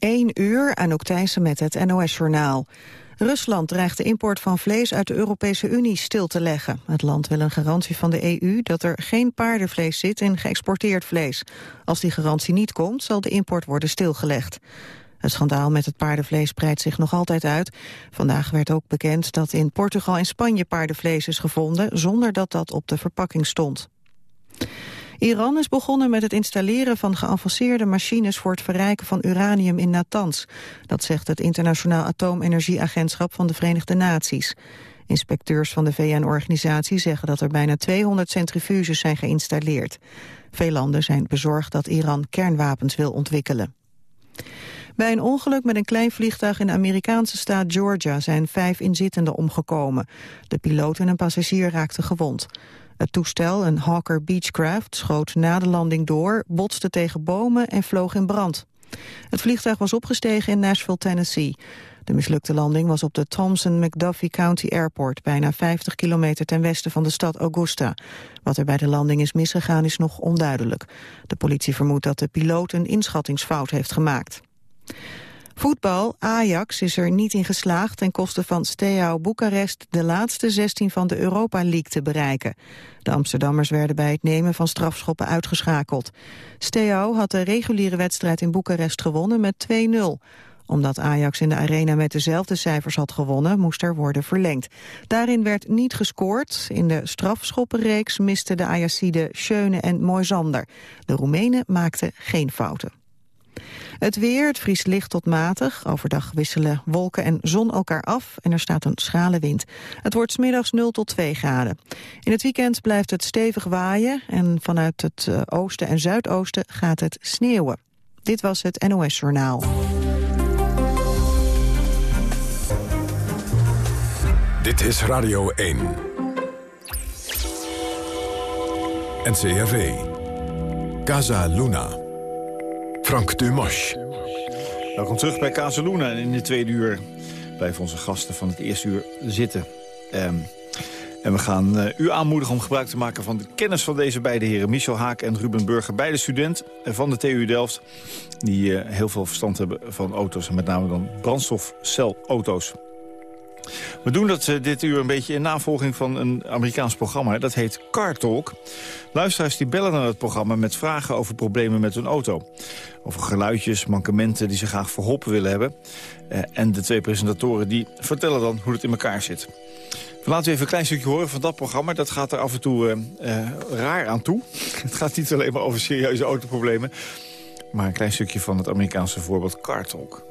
1 uur, Anouk Thijssen met het NOS-journaal. Rusland dreigt de import van vlees uit de Europese Unie stil te leggen. Het land wil een garantie van de EU dat er geen paardenvlees zit in geëxporteerd vlees. Als die garantie niet komt, zal de import worden stilgelegd. Het schandaal met het paardenvlees breidt zich nog altijd uit. Vandaag werd ook bekend dat in Portugal en Spanje paardenvlees is gevonden... zonder dat dat op de verpakking stond. Iran is begonnen met het installeren van geavanceerde machines voor het verrijken van uranium in Natanz. Dat zegt het Internationaal Atoomenergieagentschap van de Verenigde Naties. Inspecteurs van de VN-organisatie zeggen dat er bijna 200 centrifuges zijn geïnstalleerd. Veel landen zijn bezorgd dat Iran kernwapens wil ontwikkelen. Bij een ongeluk met een klein vliegtuig in de Amerikaanse staat Georgia zijn vijf inzittenden omgekomen. De piloot en een passagier raakten gewond. Het toestel, een Hawker Beechcraft, schoot na de landing door, botste tegen bomen en vloog in brand. Het vliegtuig was opgestegen in Nashville, Tennessee. De mislukte landing was op de Thompson-McDuffie County Airport... bijna 50 kilometer ten westen van de stad Augusta. Wat er bij de landing is misgegaan is nog onduidelijk. De politie vermoedt dat de piloot een inschattingsfout heeft gemaakt. Voetbal, Ajax is er niet in geslaagd ten koste van Steaua Boekarest de laatste 16 van de Europa League te bereiken. De Amsterdammers werden bij het nemen van strafschoppen uitgeschakeld. Steaua had de reguliere wedstrijd in Boekarest gewonnen met 2-0 omdat Ajax in de arena met dezelfde cijfers had gewonnen, moest er worden verlengd. Daarin werd niet gescoord. In de strafschoppenreeks misten de Ajaxide Schöne en Moisander. De Roemenen maakten geen fouten. Het weer, het vriest licht tot matig. Overdag wisselen wolken en zon elkaar af en er staat een schrale wind. Het wordt smiddags 0 tot 2 graden. In het weekend blijft het stevig waaien en vanuit het eh, oosten en zuidoosten gaat het sneeuwen. Dit was het NOS Journaal. Dit is Radio 1. NCRV. Casa Luna. Frank Dumas. Welkom terug bij Casaluna. In de tweede uur blijven onze gasten van het eerste uur zitten. Um, en we gaan uh, u aanmoedigen om gebruik te maken van de kennis van deze beide heren. Michel Haak en Ruben Burger, beide student van de TU Delft. Die uh, heel veel verstand hebben van auto's en met name dan brandstofcelauto's. We doen dat uh, dit uur een beetje in navolging van een Amerikaans programma. Dat heet Car Talk. Luisteraars die bellen naar het programma met vragen over problemen met hun auto. Over geluidjes, mankementen die ze graag verholpen willen hebben. Uh, en de twee presentatoren die vertellen dan hoe het in elkaar zit. We laten even een klein stukje horen van dat programma. Dat gaat er af en toe uh, raar aan toe. het gaat niet alleen maar over serieuze autoproblemen. Maar een klein stukje van het Amerikaanse voorbeeld Car Talk.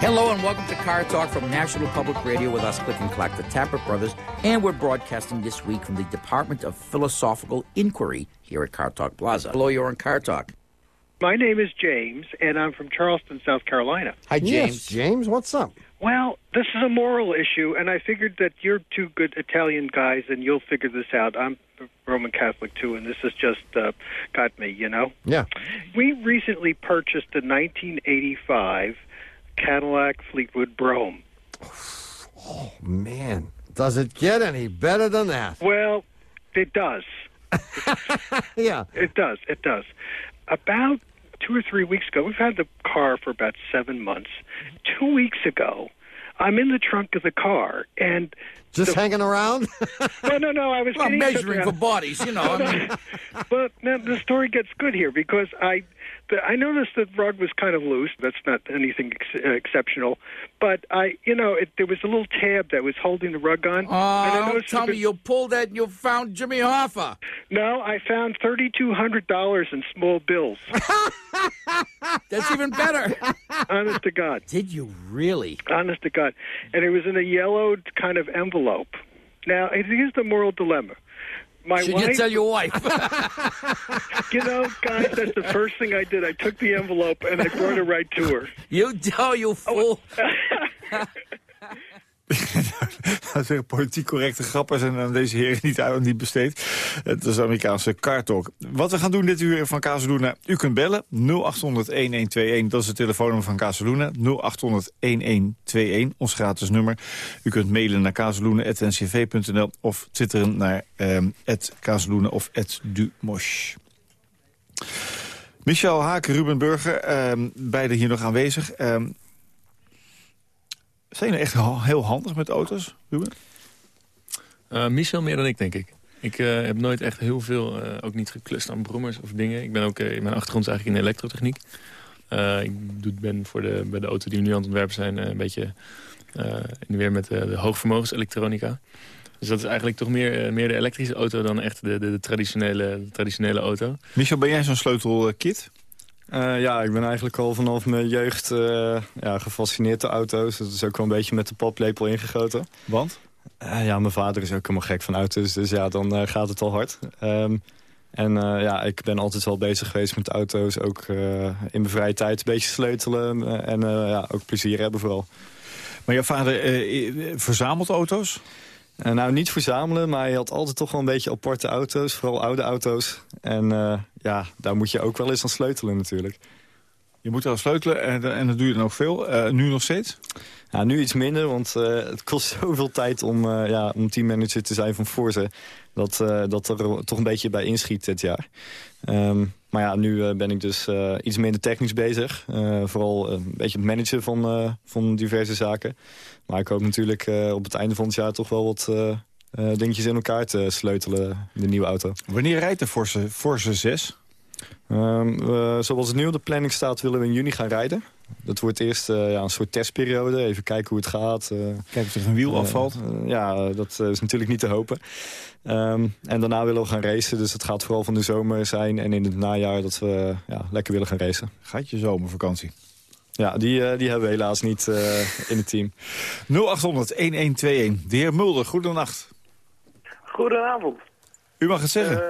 Hello and welcome to Car Talk from National Public Radio with us, Click and Clack, the Tapper Brothers. And we're broadcasting this week from the Department of Philosophical Inquiry here at Car Talk Plaza. Hello, you're on Car Talk. My name is James, and I'm from Charleston, South Carolina. Hi, James. Yes, James, what's up? Well, this is a moral issue, and I figured that you're two good Italian guys, and you'll figure this out. I'm Roman Catholic too, and this has just uh, got me, you know? Yeah. We recently purchased a 1985 Cadillac Fleetwood Brougham. Oh, man. Does it get any better than that? Well, it does. yeah. It does. It does. About two or three weeks ago, we've had the car for about seven months. Two weeks ago, I'm in the trunk of the car, and just the, hanging around. no, no, no. I was well, measuring for bodies, you know. I mean. but now the story gets good here because I the, I noticed the rug was kind of loose. That's not anything ex- uh, exceptional, but I, you know, it, there was a little tab that was holding the rug on. Oh, don't tell me you pulled that and you found Jimmy Hoffa. No, I found thirty-two hundred dollars in small bills. That's even better. Honest to God. Did you really? Honest to God, and it was in a yellowed kind of envelope. Now, here's the moral dilemma my Should wife, you tell your wife? you know, guys, that's the first thing I did. I took the envelope and I brought it right to her. You tell you oh, fool. dat zijn politiek correcte grappen zijn aan deze heren niet, uit, niet besteed. Het is Amerikaanse car talk. Wat we gaan doen dit uur van Casaluna. U kunt bellen 0800-1121. Dat is het telefoonnummer van Casaluna. 0800-1121. Ons gratis nummer. U kunt mailen naar casaluna.ncv.nl of twitteren naar um, of @dumosh. Michel Haak, Ruben Burger, ehm, beide hier nog aanwezig. Ehm, zijn jullie echt heel handig met auto's, Ruben? Eh, Michel meer dan ik, denk ik. Ik eh, heb nooit echt heel veel, eh, ook niet geklust aan brommers of dingen. Ik ben ook, eh, mijn achtergrond is eigenlijk in de elektrotechniek. Ik doe, ben voor de, bij de auto die we nu aan het ontwerpen zijn... een beetje in de weer met de hoogvermogenselektronica. Dus dat is eigenlijk toch meer, meer de elektrische auto dan echt de, de, de traditionele, de traditionele auto. Michel, ben jij zo'n sleutelkit? Eh, ja, ik ben eigenlijk al vanaf mijn jeugd eh, ja, gefascineerd door auto's. Dat is ook wel een beetje met de paplepel ingegoten. Want? Eh, ja, mijn vader is ook helemaal gek van auto's, dus ja, dan gaat het al hard. Ehm, en ja, ik ben altijd wel bezig geweest met auto's. Ook in mijn vrije tijd een beetje sleutelen en ja, ook plezier hebben vooral. Maar jouw vader verzamelt auto's? Eh, nou, niet verzamelen, maar hij had altijd toch wel een beetje aparte auto's. Vooral oude auto's. En eh, ja, daar moet je ook wel eens aan sleutelen natuurlijk. Je moet wel sleutelen en, en dat doe je dan ook veel. Eh, nu nog steeds? Ja, nu iets minder, want eh, het kost zoveel tijd om, eh, ja, om teammanager te zijn van Forza. Dat, eh, dat er toch een beetje bij inschiet dit jaar. Ehm, maar ja, nu eh, ben ik dus eh, iets minder technisch bezig. Eh, vooral een beetje het managen van, eh, van diverse zaken. Maar ik hoop natuurlijk eh, op het einde van het jaar toch wel wat eh, eh, dingetjes in elkaar te sleutelen de nieuwe auto. Wanneer rijdt de Force, Force 6? Ehm, eh, zoals het nu op de planning staat willen we in juni gaan rijden. Dat wordt eerst eh, ja, een soort testperiode. Even kijken hoe het gaat. eh, Kijk of er een wiel eh, afvalt. ja, dat is natuurlijk niet te hopen. Ehm, en daarna willen we gaan racen. Dus het gaat vooral van de zomer zijn. En in het najaar dat we ja, lekker willen gaan racen. Gaat je zomervakantie? Ja, die, die hebben we helaas niet eh, in het team. 0800-1121. De heer Mulder, goedenacht. Goedenavond. U mag het zeggen.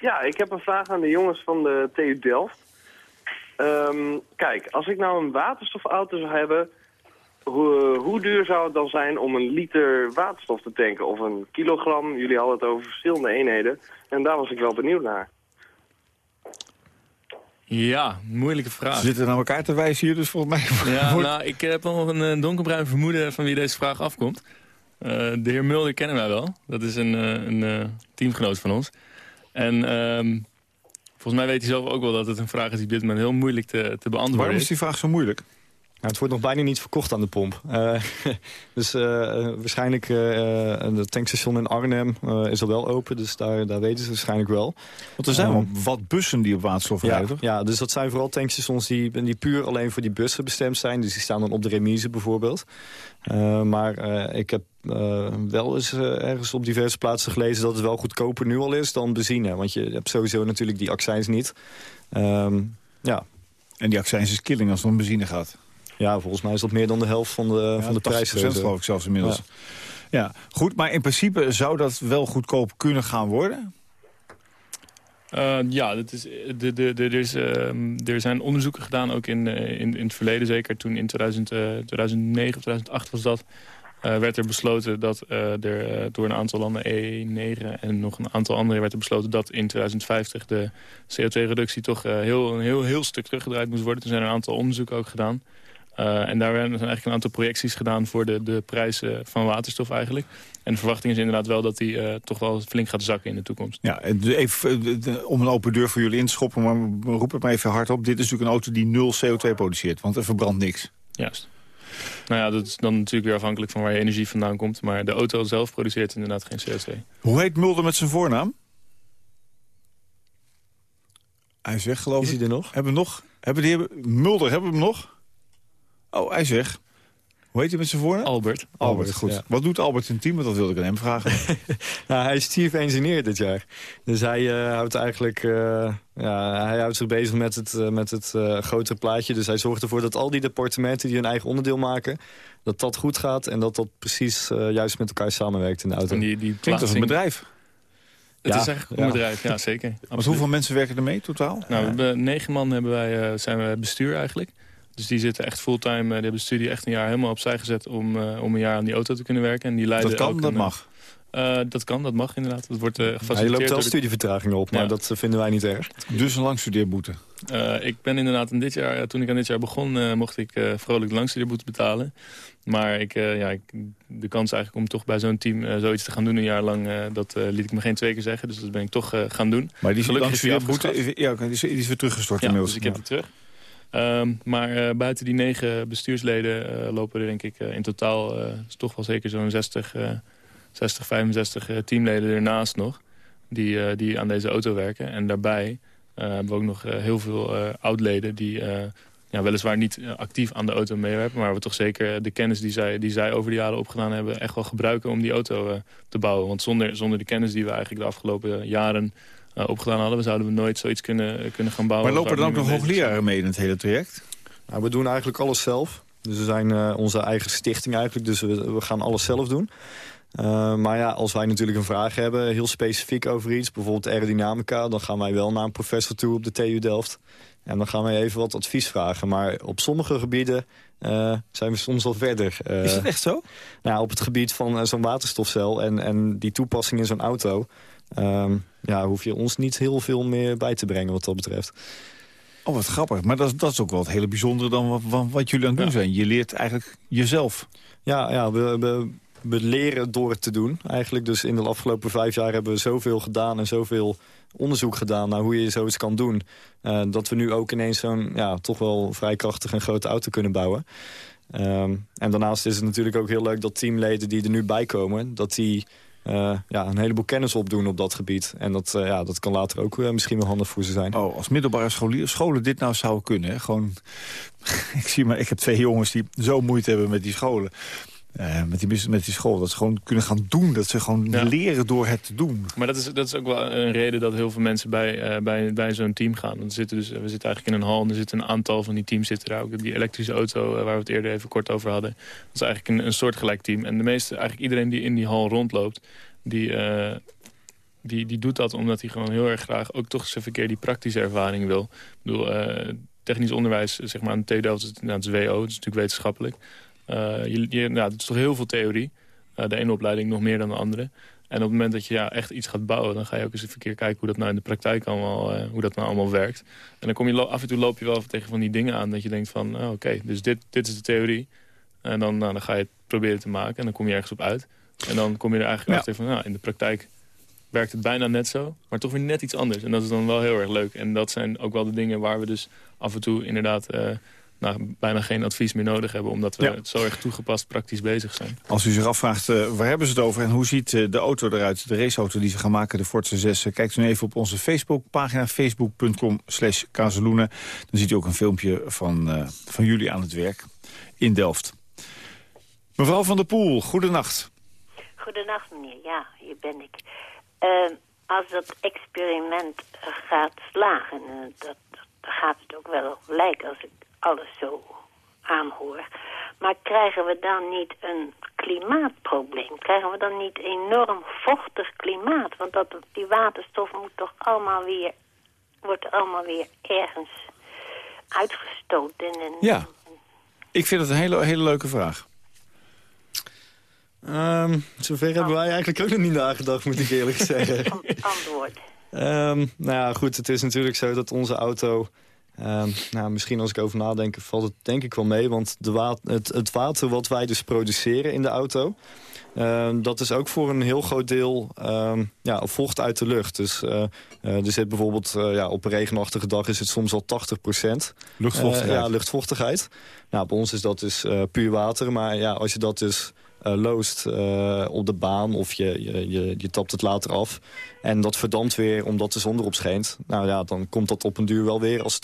Ja, ik heb een vraag aan de jongens van de TU Delft. Ehm, kijk, als ik nou een waterstofauto zou hebben... Hoe, hoe duur zou het dan zijn om een liter waterstof te tanken? Of een kilogram? Jullie hadden het over verschillende eenheden. En daar was ik wel benieuwd naar. Ja, moeilijke Ze vraag. zitten naar elkaar te wijzen hier, dus volgens mij... Ja, nou, ik heb wel een eh, donkerbruin vermoeden van wie deze vraag afkomt. Eh, de heer Mulder kennen wij wel. Dat is een, eh, een teamgenoot van ons. En ehm, volgens mij weet hij zelf ook wel dat het een vraag is die op dit moment heel moeilijk te, te beantwoorden Waarom is die vraag zo moeilijk? Nou, het wordt nog bijna niet verkocht aan de pomp. Eh, dus eh, eh, waarschijnlijk uh, de tankstation in Arnhem uh, is al wel open. Dus daar, daar weten ze waarschijnlijk wel. Want er zijn wel wat bussen die op waterstof ja, rijden? Ja, dus dat zijn vooral tankstations die, die puur alleen voor die bussen bestemd zijn. Dus die staan dan op de remise bijvoorbeeld. Uh, maar uh, ik heb uh, wel eens uh, ergens op diverse plaatsen gelezen... dat het wel goedkoper nu al is dan benzine. Want je hebt sowieso natuurlijk die accijns niet. Um, ja. En die accijns is killing als het om benzine gaat. Ja, volgens mij is dat meer dan de helft van de, ja, van de prijs. geloof ik zelfs inmiddels. Ja. ja, goed. Maar in principe zou dat wel goedkoop kunnen gaan worden? Uh, ja, dat is, de, de, de, er, is, uh, er zijn onderzoeken gedaan, ook in, in, in het verleden zeker. Toen in 2000, 2009 of 2008 was dat. Uh, werd er besloten dat uh, er uh, door een aantal landen, E9 en nog een aantal andere, werd er besloten dat in 2050 de CO2-reductie toch heel, een heel, heel stuk teruggedraaid moest worden. Toen zijn er een aantal onderzoeken ook gedaan. En daar zijn eigenlijk een aantal projecties gedaan voor de, de prijzen van waterstof eigenlijk. En de verwachting is inderdaad wel dat die uh, toch wel flink gaat zakken in de toekomst. Ja, even, om een open deur voor jullie in te schoppen, maar roep het maar even hard op. Dit is natuurlijk een auto die nul CO2 produceert, want er verbrandt niks. Juist. Nou ja, dat is dan natuurlijk weer afhankelijk van waar je energie vandaan komt. Maar de auto zelf produceert inderdaad geen CO2. Hoe heet Mulder met zijn voornaam? Hij is weg, geloof ik. Is hij er nog? Hebben we nog? Hebben die Mulder, hebben we hem nog? Oh, hij is weg. Hoe heet hij met zijn voornaam? Albert. Albert, Albert goed. Ja. Wat doet Albert in het team? Want dat wilde ik aan hem vragen. nou, hij is chief engineer dit jaar. Dus hij uh, houdt eigenlijk... Uh, ja, hij houdt zich bezig met het, uh, met het grotere plaatje. Dus hij zorgt ervoor dat al die departementen die hun eigen onderdeel maken... dat dat goed gaat en dat dat precies juist met elkaar samenwerkt in de auto. En die, die Klinkt als een bedrijf. Het ja, is eigenlijk een ja. bedrijf, ja zeker. Maar hoeveel mensen werken er mee totaal? Nou, we hebben, negen man hebben wij, zijn we bestuur eigenlijk. Dus die zitten echt fulltime, die hebben de studie echt een jaar helemaal opzij gezet... om, uh, om een jaar aan die auto te kunnen werken. En die leiden dat kan, ook dat een, mag. Uh, dat kan, dat mag inderdaad. Dat wordt uh, gefaciliteerd. Ja, je loopt wel studievertragingen op, maar ja. dat vinden wij niet erg. Dus een langstudeerboete? Uh, ik ben inderdaad in dit jaar, toen ik aan dit jaar begon, mocht ik vrolijk de langstudeerboete betalen. Maar ik, ja, ik, de kans eigenlijk om toch bij zo'n team zoiets te gaan doen een jaar lang, dat liet ik me geen twee keer zeggen. Dus dat ben ik toch gaan doen. Maar die langstudeerboete, ja, die is, die is weer teruggestort ja, inmiddels. dus ik heb die terug. Um, maar buiten die negen bestuursleden lopen er denk ik in totaal toch wel zeker zo'n 60 60, 65 eh, teamleden ernaast nog. Die, eh, die aan deze auto werken. En daarbij eh, hebben we ook nog heel veel oudleden die ja, weliswaar niet actief aan de auto meewerken... maar we toch zeker de kennis die zij, die zij over de jaren opgedaan hebben... echt wel gebruiken om die auto te bouwen. Want zonder, zonder de kennis die we eigenlijk de afgelopen jaren opgedaan hadden... zouden we nooit zoiets kunnen, kunnen gaan bouwen. Maar lopen er dan ook nog hoogleraren mee in het hele traject? Nou, we doen eigenlijk alles zelf. Dus we zijn onze eigen stichting eigenlijk, dus we, we gaan alles zelf doen. Uh, maar ja, als wij natuurlijk een vraag hebben, heel specifiek over iets... bijvoorbeeld aerodynamica, dan gaan wij wel naar een professor toe op de TU Delft. En dan gaan wij even wat advies vragen. Maar op sommige gebieden uh, zijn we soms al verder. Uh, Is dat echt zo? Nou, op het gebied van zo'n waterstofcel en, en die toepassing in zo'n auto... Um, ja, hoef je ons niet heel veel meer bij te brengen wat dat betreft. Oh, wat grappig. Maar dat, dat is ook wel het hele bijzondere dan wat, wat, jullie aan het doen zijn. Je leert eigenlijk jezelf. Ja, ja we, we we leren door het te doen. Eigenlijk dus in de afgelopen vijf jaar hebben we zoveel gedaan... en zoveel onderzoek gedaan naar hoe je zoiets kan doen... Uh, dat we nu ook ineens zo'n ja, toch wel vrij krachtige en grote auto kunnen bouwen. Um, en daarnaast is het natuurlijk ook heel leuk dat teamleden die er nu bij komen... dat die uh, ja, een heleboel kennis opdoen op dat gebied. En dat, uh, ja, dat kan later ook uh, misschien wel handig voor ze zijn. Oh, als middelbare scholier, scholen dit nou zouden kunnen. Gewoon, ik, zie maar, ik heb twee jongens die zo moeite hebben met die scholen. Uh, met, die, met die school. Dat ze gewoon kunnen gaan doen. Dat ze gewoon leren door het te doen. Maar dat is, dat is ook wel een reden dat heel veel mensen bij, uh, bij, bij zo'n team gaan. Want zitten dus, we zitten eigenlijk in een hal en er zitten een aantal van die teams zitten daar ook. Die elektrische auto uh, waar we het eerder even kort over hadden. Dat is eigenlijk een, een soortgelijk team. En de meeste, eigenlijk iedereen die in die hal rondloopt... die, die, die doet dat omdat hij gewoon heel erg graag... ook toch eens even een keer die praktische ervaring wil. Ik bedoel, technisch onderwijs, zeg maar, aan de TU Delft, nou, het is WO, het is natuurlijk wetenschappelijk... Uh, je, je, nou, het is toch heel veel theorie. Uh, de ene opleiding nog meer dan de andere. En op het moment dat je ja, echt iets gaat bouwen... dan ga je ook eens even keer kijken hoe dat nou in de praktijk allemaal, uh, hoe dat nou allemaal werkt. En dan kom je af en toe loop je wel tegen van die dingen aan... dat je denkt van, oh, oké, dus dit, dit is de theorie. En dan, nou, dan ga je het proberen te maken en dan kom je ergens op uit. En dan kom je er eigenlijk ja. achter van, nou, in de praktijk werkt het bijna net zo, maar toch weer net iets anders. En dat is dan wel heel erg leuk. En dat zijn ook wel de dingen waar we dus af en toe inderdaad nou, bijna geen advies meer nodig hebben... omdat we ja. zo erg toegepast praktisch bezig zijn. Als u zich afvraagt, uh, waar hebben ze het over... en hoe ziet uh, de auto eruit, de raceauto die ze gaan maken, de Forza 6... Uh, kijkt u even op onze Facebookpagina, facebook.com slash Dan ziet u ook een filmpje van, uh, van jullie aan het werk in Delft. Mevrouw van der Poel, goedenacht. Goedenacht, meneer. Ja, hier ben ik. Uh, als dat experiment gaat slagen, dat, dat gaat het ook wel lijken als ik alles zo aanhoor. Maar krijgen we dan niet een klimaatprobleem? Krijgen we dan niet enorm vochtig klimaat? Want dat, die waterstof moet toch allemaal weer, wordt allemaal weer ergens uitgestoten. En, ja, ik vind het een hele, hele leuke vraag. Um, zover hebben wij eigenlijk ook nog niet nagedacht, moet ik eerlijk zeggen. Antwoord. Um, nou ja, goed, het is natuurlijk zo dat onze auto Um, nou, misschien als ik over nadenk, valt het denk ik wel mee. Want de wa het, het, water wat wij dus produceren in de auto... Um, dat is ook voor een heel groot deel um, ja, vocht uit de lucht. Dus uh, uh, er zit bijvoorbeeld uh, ja, op een regenachtige dag is het soms al 80% Luchtvochtigheid. ja, luchtvochtigheid. Nou, bij ons is dat dus puur water. Maar ja, als je dat dus loost uh, op de baan of je, je, je, je, tapt het later af. En dat verdampt weer omdat de zon erop schijnt. Nou ja, dan komt dat op een duur wel weer als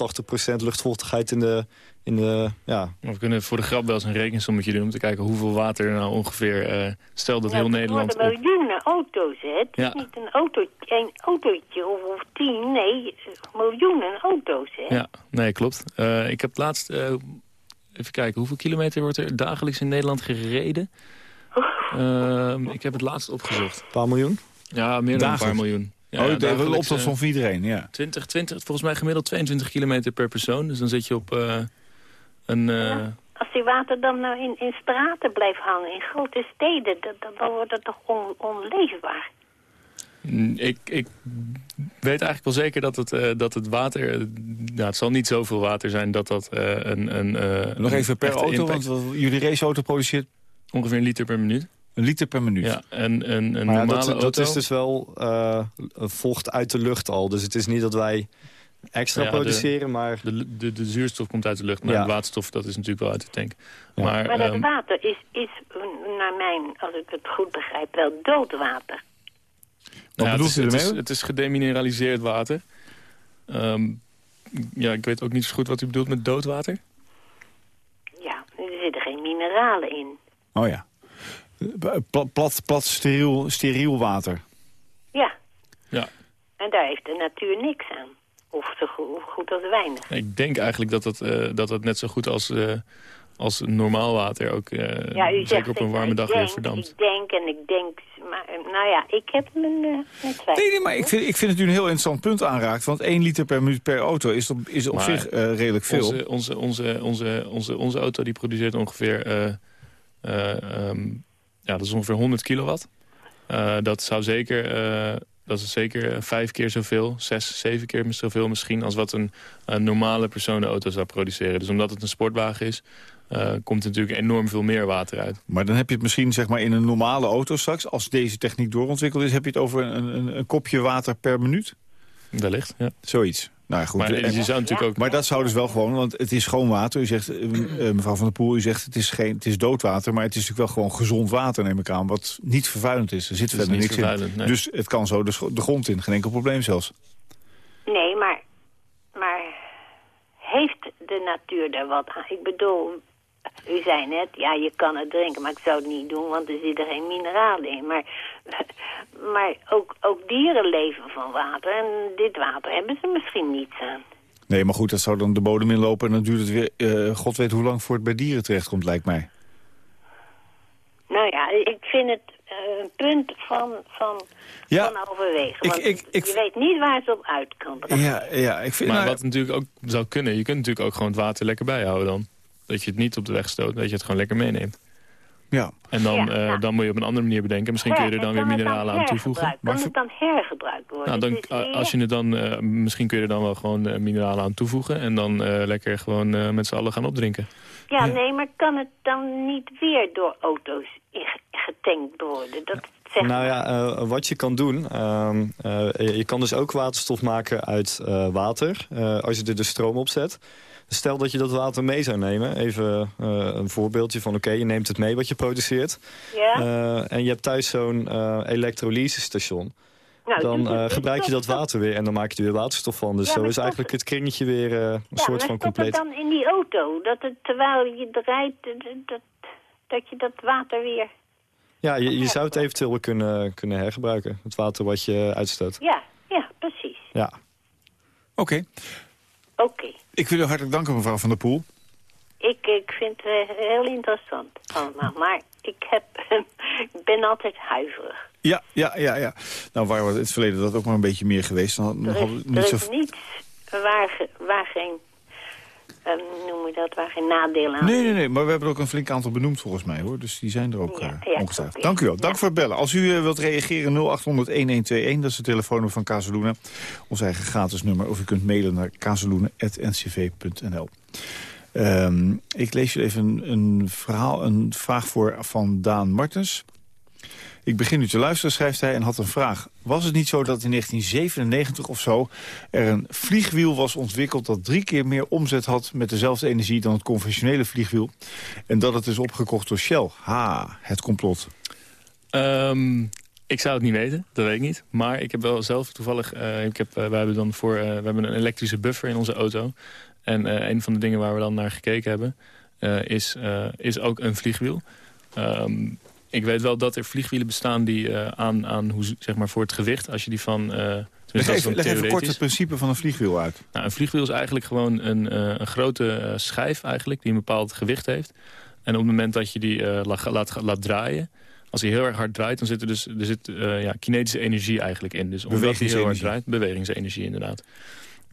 80% luchtvochtigheid in de... In de ja. We kunnen voor de grap wel eens een rekensommetje doen... om te kijken hoeveel water er nou ongeveer... Uh, stel dat ja, heel Nederland... Het worden miljoenen auto's, hè? Het ja. is niet een, auto, een autootje of, of tien, nee, miljoenen auto's, hè? Ja, nee, klopt. ik heb laatst... even kijken, hoeveel kilometer wordt er dagelijks in Nederland gereden? Uh, ik heb het laatst opgezocht. Een paar miljoen? Ja, meer dan een paar miljoen. Ja, oh, de optocht van iedereen, ja. 20, 20, volgens mij gemiddeld 22 kilometer per persoon. Dus dan zit je op uh, een, uh, als die water dan nou in, in straten blijft hangen, in grote steden, dat, dan wordt het toch on, onleefbaar. Mm, Ik, ik weet eigenlijk wel zeker dat het, eh, dat het water... eh, nou, het zal niet zoveel water zijn dat dat eh, een, een... eh, Nog even per auto, impact- want wat jullie raceauto produceert Ongeveer een liter per minuut. een liter per minuut. Ja, en een, een Maar ja, normale dat, dat auto... is dus wel eh, vocht uit de lucht al. Dus het is niet dat wij extra Ja, de- produceren, maar... De, de, de zuurstof komt uit de lucht, maar Ja. de waterstof dat is natuurlijk wel uit de tank. Ja. Maar, Maar dat ehm, water is, is, naar mijn, als ik het goed begrijp, wel doodwater. Wat ja, het, bedoelt is, u het, ermee? is, het is gedemineraliseerd water. Ehm, ja, ik weet ook niet zo goed wat u bedoelt met doodwater. Ja, er zitten geen mineralen in. Oh ja. Pla- Plat, plat steriel, steriel water. Ja, Ja, en daar heeft de natuur niks aan. Of zo goed, als weinig. ik denk eigenlijk dat het, eh, dat het net zo goed als, eh, als normaal water ook eh, Ja, u zegt zeker op een ik- warme ik dag denk, weer verdampt. Ik denk en ik denk, maar eh, nou ja, ik heb mijn, uh, mijn. Nee, nee, maar ik vind, ik vind het u een heel interessant punt aanraakt. Want 1 liter per minuut per auto is op, is op Maar zich eh, redelijk veel. Onze, onze, onze, onze, onze, onze auto die produceert ongeveer, eh, eh, ehm, ja, dat is ongeveer 100 kilowatt. Eh, dat zou zeker, eh, dat is zeker vijf keer zoveel, zes, zeven keer zoveel misschien... als wat een, een normale personenauto zou produceren. Dus omdat het een sportwagen is, komt er natuurlijk enorm veel meer water uit. Maar dan heb je het misschien zeg maar, in een normale auto straks... als deze techniek doorontwikkeld is... heb je het over een, een, een kopje water per minuut? Wellicht, ja. Zoiets. Nou ja, goed. Maar En- je zou natuurlijk ook... Maar dat zou dus wel gewoon, want het is schoon water. U zegt, eh, eh, mevrouw Van der Poel, u zegt het is, geen, het is doodwater... maar het is natuurlijk wel gewoon gezond water, neem ik aan... wat niet vervuilend is. Er zit verder niks in. nee. Dus het kan zo de grond in, geen enkel probleem zelfs. Nee, maar, maar heeft de natuur daar wat aan? Ik bedoel, u zei net, ja, je kan het drinken, maar ik zou het niet doen, want er zitten geen mineralen in. Maar, maar ook, ook dieren leven van water en dit water hebben ze misschien niets aan. Nee, maar goed, dat zou dan de bodem inlopen... en dan duurt het weer, eh, god weet hoe lang voor het bij dieren terechtkomt, lijkt mij. Nou ja, ik vind het eh, een punt van, van, Ja, van overwegen. ik- Want ik- ik- je weet niet waar ze op uit kan. Ja, ja ik vind... Maar nou, wat natuurlijk ook zou kunnen, je kunt natuurlijk ook gewoon het water lekker bijhouden dan. Dat je het niet op de weg stoot, dat je het gewoon lekker meeneemt. ja. En dan, Ja, eh, ja. dan moet je op een andere manier bedenken. Misschien kun je er dan weer mineralen aan toevoegen. Kan het dan hergebruikt worden? Nou, dan, weer- als je het dan, eh, misschien kun je er dan wel gewoon eh, mineralen aan toevoegen. En dan eh, lekker gewoon eh, met z'n allen gaan opdrinken. Ja, nee, maar kan het dan niet weer door auto's getankt worden? Dat zegt Nou ja, eh, wat je kan doen, ehm, eh, je kan dus ook waterstof maken uit eh, water, eh, als je er de stroom op zet. Stel dat je dat water mee zou nemen, even eh, een voorbeeldje van oké, je neemt het mee wat je produceert. Ja? Eh, en je hebt thuis zo'n eh elektrolysestation. nou, Dan eh, gebruik je dat water weer en dan maak je er weer waterstof van. Dus Ja, zo is eigenlijk het kringetje weer eh, een Ja, soort maar van compleet. dan in die auto. Dat het, terwijl je draait, dat, dat, je dat water weer... Ja, je, je zou het eventueel kunnen, kunnen hergebruiken. Het water wat je uitstoot. Ja, ja, precies. Ja. Oké. Oké. Ik wil u hartelijk danken, mevrouw Van der Poel. Ik, ik vind het eh, heel interessant allemaal. Maar ik, heb, ik ben altijd huiverig. Ja, ja, ja, ja. Nou, waar we het verleden dat ook maar een beetje meer geweest. Dan, Er hadden is, er zo... is niets waar, waar geen... ehm, noem je dat, waar geen nadeel aan Nee, nee, nee, maar we hebben er ook een flink aantal benoemd volgens mij, hoor. Dus die zijn er ook Ja, eh, ja, ongetwijfeld. oké. Dank u wel. Dank voor het bellen. Als u eh, wilt reageren, 0800-1121, dat is de telefoonnummer van Kazeluna. Ons eigen gratis nummer. Of u kunt mailen naar kazeluna.ncv.nl. Ehm, ik lees je even een, een verhaal, een vraag voor van Daan Martens. Ik begin nu te luisteren, schrijft hij, en had een vraag. Was het niet zo dat in 1997 of zo... er een vliegwiel was ontwikkeld dat drie keer meer omzet had... met dezelfde energie dan het conventionele vliegwiel... en dat het is opgekocht door Shell? Ha, het complot. Ehm, ik zou het niet weten, dat weet ik niet. Maar ik heb wel zelf toevallig... eh, ik heb, eh, we hebben dan voor, eh, we hebben een elektrische buffer in onze auto. En een van de dingen waar we dan naar gekeken hebben... is, is ook een vliegwiel. Ehm, ik weet wel dat er vliegwielen bestaan die eh, aan, aan hoe, zeg maar voor het gewicht... als je die van... tenminste, Leg even, leg even kort het principe van een vliegwiel uit. Nou, een vliegwiel is eigenlijk gewoon een, eh, een grote schijf eigenlijk, die een bepaald gewicht heeft. En op het moment dat je die laat, laat, laat draaien, als hij heel erg hard draait, dan zit er dus er zit, ja, kinetische energie eigenlijk in. Dus omdat hij heel hard draait, bewegingsenergie inderdaad.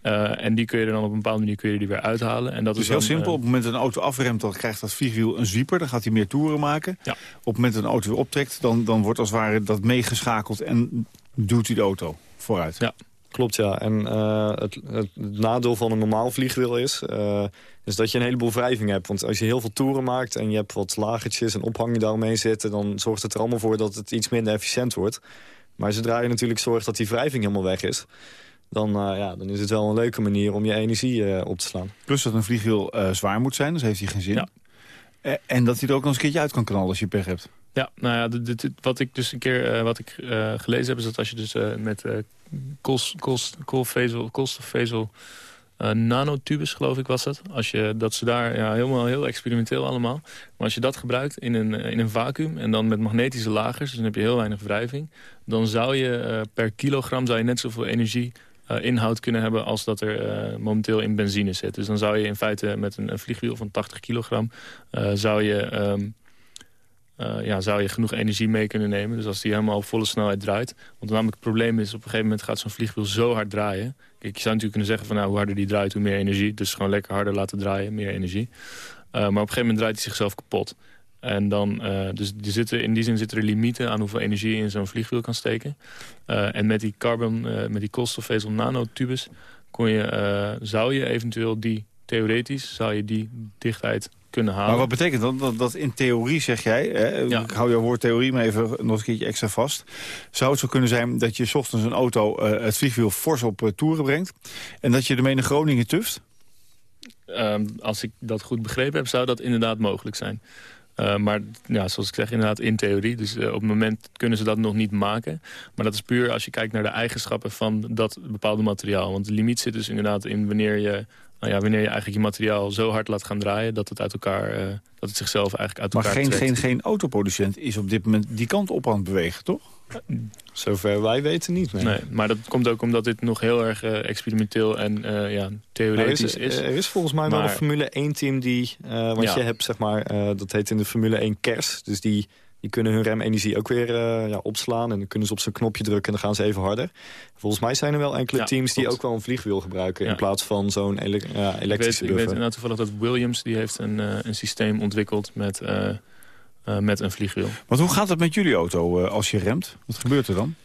Uh, en die kun je er dan op een bepaalde manier kun je die weer uithalen. En dat dus is heel dan, simpel, uh, op het moment dat een auto afremt... dan krijgt dat vliegwiel een zwieper, dan gaat hij meer toeren maken. Ja. Op het moment dat een auto weer optrekt... dan, dan wordt als het ware dat meegeschakeld en duwt hij de auto vooruit. Ja. Klopt, ja. En uh, het, het, nadeel van een normaal vliegwiel is... Uh, is dat je een heleboel wrijving hebt. Want als je heel veel toeren maakt en je hebt wat lagertjes en ophangingen daaromheen zitten... dan zorgt het er allemaal voor dat het iets minder efficiënt wordt. Maar zodra je natuurlijk zorgt dat die wrijving helemaal weg is... dan, uh, ja, dan is het wel een leuke manier om je energie op te slaan. Plus dat een vliegwiel zwaar moet zijn, dus heeft hij geen zin. Ja. En dat hij er ook nog eens een keertje uit kan knallen als je pech hebt. Ja, nou ja, dit, dit, wat ik dus een keer uh, wat ik uh, gelezen heb... is dat als je dus uh, met koolst, koolst, koolvezel, koolstofvezel nanotubes, geloof ik was dat. Als je, dat ze daar, ja, helemaal heel experimenteel allemaal. Maar als je dat gebruikt in een, in een vacuüm en dan met magnetische lagers... dus dan heb je heel weinig wrijving... dan zou je per kilogram zou je net zoveel energie... Uh, inhoud kunnen hebben als dat er uh, momenteel in benzine zit. Dus dan zou je in feite met een, een vliegwiel van 80 kilogram... Uh, zou je... Uh, ja, zou je genoeg energie mee kunnen nemen. Dus als die helemaal op volle snelheid draait. Want namelijk het probleem is, op een gegeven moment gaat zo'n vliegwiel zo hard draaien. Kijk, je zou natuurlijk kunnen zeggen van nou, hoe harder die draait, hoe meer energie. Dus gewoon lekker harder laten draaien, meer energie. Maar op een gegeven moment draait hij zichzelf kapot. En dan, uh, dus die zitten, in die zin zitten er limieten aan hoeveel energie je in zo'n vliegwiel kan steken. Uh, en met die carbon, met die koolstofvezel nanotubes, kon je, zou je eventueel die, theoretisch, zou je die dichtheid kunnen halen. Maar wat betekent dat? Dat, dat in theorie, zeg jij, hè, ja. ik hou jouw woord theorie maar even nog een keertje extra vast. Zou het zo kunnen zijn dat je 's ochtends een auto het vliegwiel fors op toeren brengt... en dat je ermee naar Groningen tuft? Um, als ik dat goed begrepen heb, zou dat inderdaad mogelijk zijn. Uh, maar ja, zoals ik zeg, inderdaad in theorie. Dus uh, op het moment kunnen ze dat nog niet maken. Maar dat is puur als je kijkt naar de eigenschappen van dat bepaalde materiaal. Want de limiet zit dus inderdaad in wanneer je nou ja, wanneer je eigenlijk je materiaal zo hard laat gaan draaien... dat het, uit elkaar, uh, dat het zichzelf eigenlijk uit maar elkaar geen, trekt. geen, geen autoproducent is op dit moment die kant op aan het bewegen, toch? Zover wij weten niet. Nee. nee, maar dat komt ook omdat dit nog heel erg uh, experimenteel en uh, ja, theoretisch er is, is. Er is volgens mij maar, wel een Formule 1 team die... want ja. je hebt zeg maar, dat heet in de Formule 1 KERS. Dus die, die kunnen hun remenergie ook weer ja, opslaan. En dan kunnen ze op zijn knopje drukken en dan gaan ze even harder. Volgens mij zijn er wel enkele ja, teams die ook wel een vliegwiel gebruiken... In plaats van zo'n ele elektrische ik weet, ik weet nou toevallig dat Williams die heeft een, uh, een systeem ontwikkeld met, uh, uh, met een vliegwiel. Want hoe gaat het met jullie auto als je remt? Wat gebeurt er dan?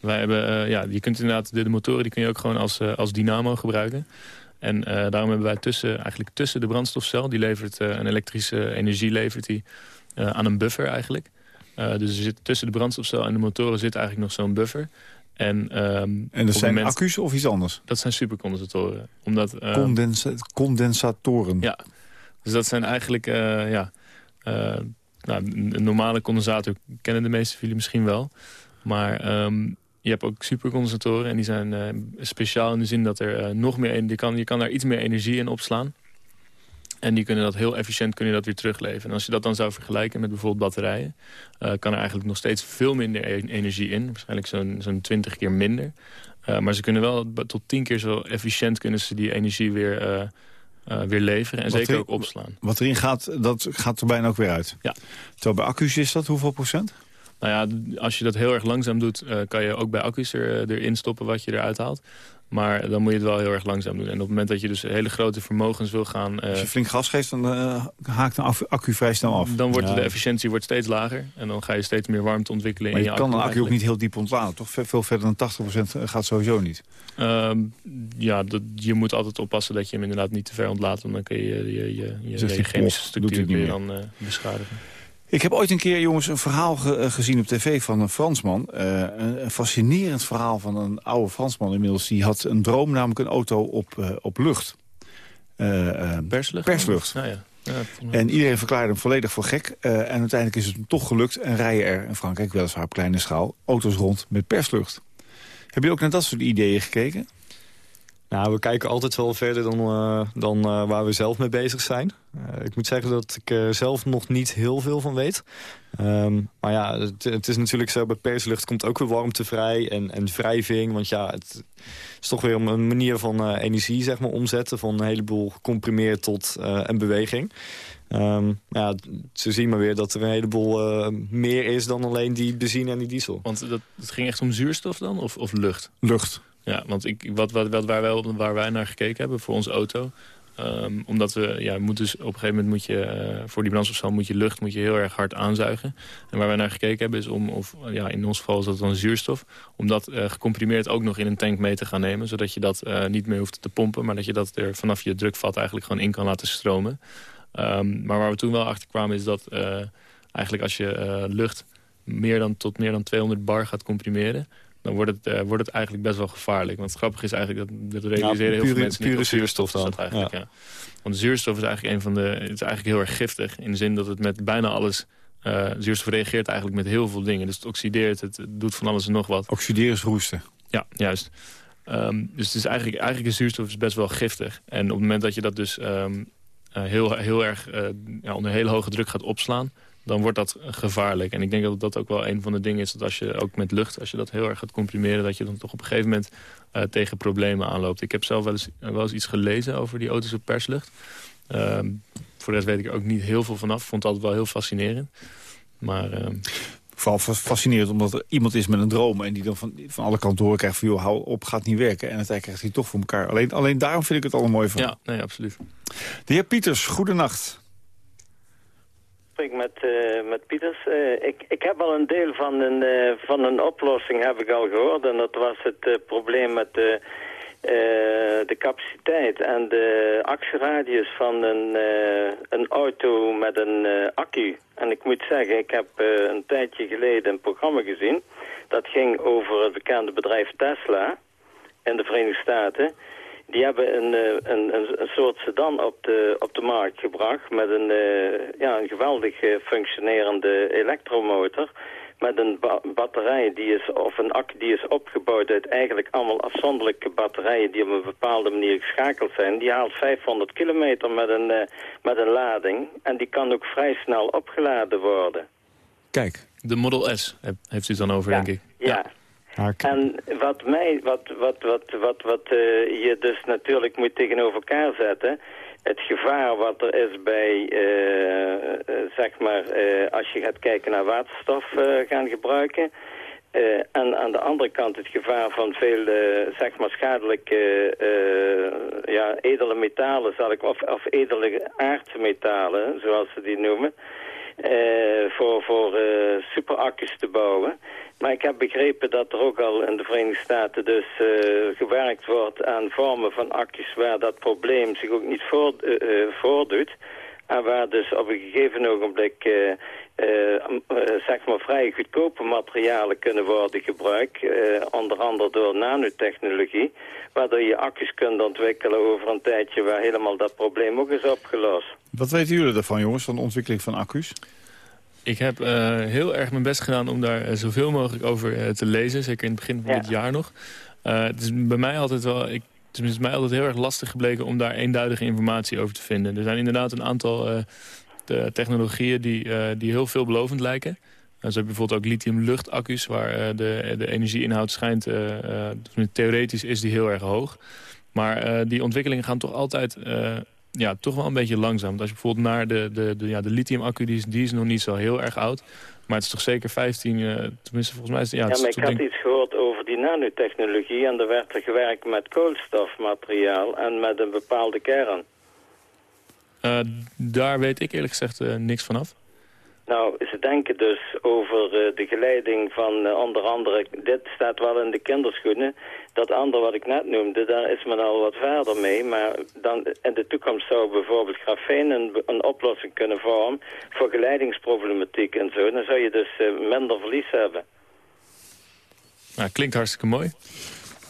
Wij hebben, ja, je kunt inderdaad, de, de, motoren die kun je ook gewoon als, als dynamo gebruiken. En daarom hebben wij tussen, eigenlijk tussen de brandstofcel, die levert een elektrische energie levert die, aan een buffer eigenlijk. Dus er zit, tussen de brandstofcel en de motoren zit eigenlijk nog zo'n buffer. En, um, en dat zijn moment, accu's of iets anders? Dat zijn supercondensatoren. Omdat, uh, Condensa condensatoren? Ja, dus dat zijn eigenlijk... Uh, ja, nou, een normale condensator kennen de meeste van jullie misschien wel. Maar um, je hebt ook supercondensatoren en die zijn speciaal in de zin dat er nog meer... Je kan, je kan daar iets meer energie in opslaan. En die kunnen dat heel efficiënt kunnen dat weer terugleveren. En als je dat dan zou vergelijken met bijvoorbeeld batterijen... Kan er eigenlijk nog steeds veel minder e energie in. Waarschijnlijk zo'n zo'n 20 keer minder. Maar ze kunnen wel tot 10 keer zo efficiënt kunnen ze die energie weer, uh, weer leveren. En wat zeker er, ook opslaan. Wat erin gaat, dat gaat er bijna ook weer uit. Ja. Terwijl bij accu's is dat hoeveel procent? Nou ja, als je dat heel erg langzaam doet... kan je ook bij accu's er, erin stoppen wat je eruit haalt. Maar dan moet je het wel heel erg langzaam doen. En op het moment dat je dus hele grote vermogens wil gaan... Uh, Als je flink gas geeft, dan uh, haakt een accu vrij snel af. Dan wordt ja. de efficiëntie wordt steeds lager. En dan ga je steeds meer warmte ontwikkelen maar in je, je kan accu een accu ook niet heel diep ontladen, toch? Veel verder dan 80% gaat sowieso niet. Uh, ja, dat, je moet altijd oppassen dat je hem inderdaad niet te ver ontlaat. Want dan kun je je, je, je, je, dus je chemische structuur dan uh, beschadigen. Ik heb ooit een keer, jongens, een verhaal ge gezien op tv van een Fransman. Uh, een, fascinerend verhaal van een oude Fransman inmiddels. Die had een droom, namelijk een auto op, uh, op lucht. Uh, perslucht? Perslucht. Ja, ja. Ja, en iedereen verklaarde hem volledig voor gek. en uiteindelijk is het hem toch gelukt. En rijden er in Frankrijk, weliswaar op kleine schaal, auto's rond met perslucht. Heb je ook naar dat soort ideeën gekeken? Nou, we kijken altijd wel verder dan, uh, dan uh, waar we zelf mee bezig zijn. Uh, ik moet zeggen dat ik er zelf nog niet heel veel van weet. Um, maar ja, het, het, is natuurlijk zo, bij perslucht komt ook weer warmte vrij en, en wrijving. Want ja, het is toch weer een manier van energie zeg maar, omzetten... van een heleboel gecomprimeerd tot een beweging. Um, ja, ze zien maar weer dat er een heleboel uh, meer is dan alleen die benzine en die diesel. Want dat, het ging echt om zuurstof dan, of, of lucht? Lucht. Ja, want ik, wat, wat, wat waar, wij, waar wij naar gekeken hebben voor onze auto... Ehm, omdat we, ja, moet dus op een gegeven moment moet je, eh, voor die brandstofcel moet je lucht moet je heel erg hard aanzuigen. En waar wij naar gekeken hebben is om, of ja, in ons geval is dat dan zuurstof, om dat uh, gecomprimeerd ook nog in een tank mee te gaan nemen. Zodat je dat uh, niet meer hoeft te pompen, maar dat je dat er vanaf je drukvat eigenlijk gewoon in kan laten stromen. Um, maar waar we toen wel achter kwamen is dat eigenlijk als je lucht meer dan, tot meer dan 200 bar gaat comprimeren dan wordt het, uh, wordt het eigenlijk best wel gevaarlijk. Want het grappige is eigenlijk dat, dat realiseren heel veel mensen pure zuurstof dan. Eigenlijk, ja. Want zuurstof is eigenlijk, een van de, het is eigenlijk heel erg giftig. In de zin dat het met bijna alles... Uh, zuurstof reageert eigenlijk met heel veel dingen. Dus het oxideert, het, doet van alles en nog wat. Oxideren is roesten. Ja, juist. Um, dus het is eigenlijk, eigenlijk is zuurstof is best wel giftig. En op het moment dat je dat dus um, uh, heel, heel erg ja, onder hele hoge druk gaat opslaan dan wordt dat gevaarlijk. En ik denk dat dat ook wel een van de dingen is... dat als je ook met lucht, als je dat heel erg gaat comprimeren... dat je dan toch op een gegeven moment uh, tegen problemen aanloopt. Ik heb zelf wel eens, wel eens iets gelezen over die auto's op perslucht. Uh, voor de rest weet ik er ook niet heel veel vanaf. vond het altijd wel heel fascinerend. Maar... Uh, Vooral fascinerend omdat er iemand is met een droom... en die dan van, van alle kanten horen krijgt van... joh, hou op, gaat niet werken. En uiteindelijk krijgt hij toch voor elkaar. Alleen, alleen daarom vind ik het allemaal mooi van. Ja, nee, absoluut. De heer Pieters, goedenacht spreek met, uh, met Pieters. Uh, ik, ik heb al een deel van een, uh, van een oplossing heb ik al gehoord. En dat was het probleem met de, de capaciteit en de actieradius van een, een auto met een accu. En ik moet zeggen, ik heb een tijdje geleden een programma gezien. Dat ging over het bekende bedrijf Tesla in de Verenigde Staten... Die hebben een, eh, een, een, een, soort sedan op de, op de markt gebracht met een, uh, ja, een geweldig eh, functionerende elektromotor. Met een ba batterij die is, of een accu die is opgebouwd uit eigenlijk allemaal afzonderlijke batterijen die op een bepaalde manier geschakeld zijn. Die haalt 500 kilometer met een, uh, met een lading en die kan ook vrij snel opgeladen worden. Kijk, de Model S heeft u het dan over, denk ik. ja. ja. En wat mij, wat, wat, wat, wat, wat uh, je dus natuurlijk moet tegenover elkaar zetten, het gevaar wat er is bij, uh, uh, zeg maar, als je gaat kijken naar waterstof gaan gebruiken. en aan de andere kant het gevaar van veel, zeg maar, schadelijke, ja, edele metalen, zal ik, of, of edele aardmetalen, zoals ze die noemen. Voor voor superaccu's te bouwen. Maar ik heb begrepen dat er ook al in de Verenigde Staten dus uh, gewerkt wordt aan vormen van accu's waar dat probleem zich ook niet voor, voordoet. En waar dus op een gegeven ogenblik zeg maar vrij goedkope materialen kunnen worden gebruikt. onder andere door nanotechnologie. Waardoor je accu's kunt ontwikkelen over een tijdje waar helemaal dat probleem ook is opgelost. Wat weten jullie ervan jongens, van de ontwikkeling van accu's? Ik heb uh, heel erg mijn best gedaan om daar uh, zoveel mogelijk over uh, te lezen. Zeker in het begin van ja. dit jaar nog. het is bij mij altijd wel... Ik, het is mij altijd heel erg lastig gebleken om daar eenduidige informatie over te vinden. Er zijn inderdaad een aantal technologieën die, die heel veelbelovend lijken. zo heb je bijvoorbeeld ook lithium-luchtaccu's... waar de, de energieinhoud schijnt... theoretisch is die heel erg hoog. Maar die ontwikkelingen gaan toch altijd ja, toch wel een beetje langzaam. Want als je bijvoorbeeld naar de, de, de, ja, de lithium-accu, die is, die is nog niet zo heel erg oud. Maar het is toch zeker 15, uh, eh, tenminste volgens mij is het... Ja, ja maar ik had iets gehoord over die nanotechnologie... en er werd er gewerkt met koolstofmateriaal en met een bepaalde kern. Uh, daar weet ik eerlijk gezegd uh, niks vanaf. Nou, ze denken dus over uh, de geleiding van uh, onder andere... dit staat wel in de kinderschoenen. Dat andere wat ik net noemde, daar is men al wat verder mee. Maar dan, in de toekomst zou bijvoorbeeld grafeen een, een oplossing kunnen vormen... voor geleidingsproblematiek en zo. Dan zou je dus uh, minder verlies hebben. Nou, klinkt hartstikke mooi.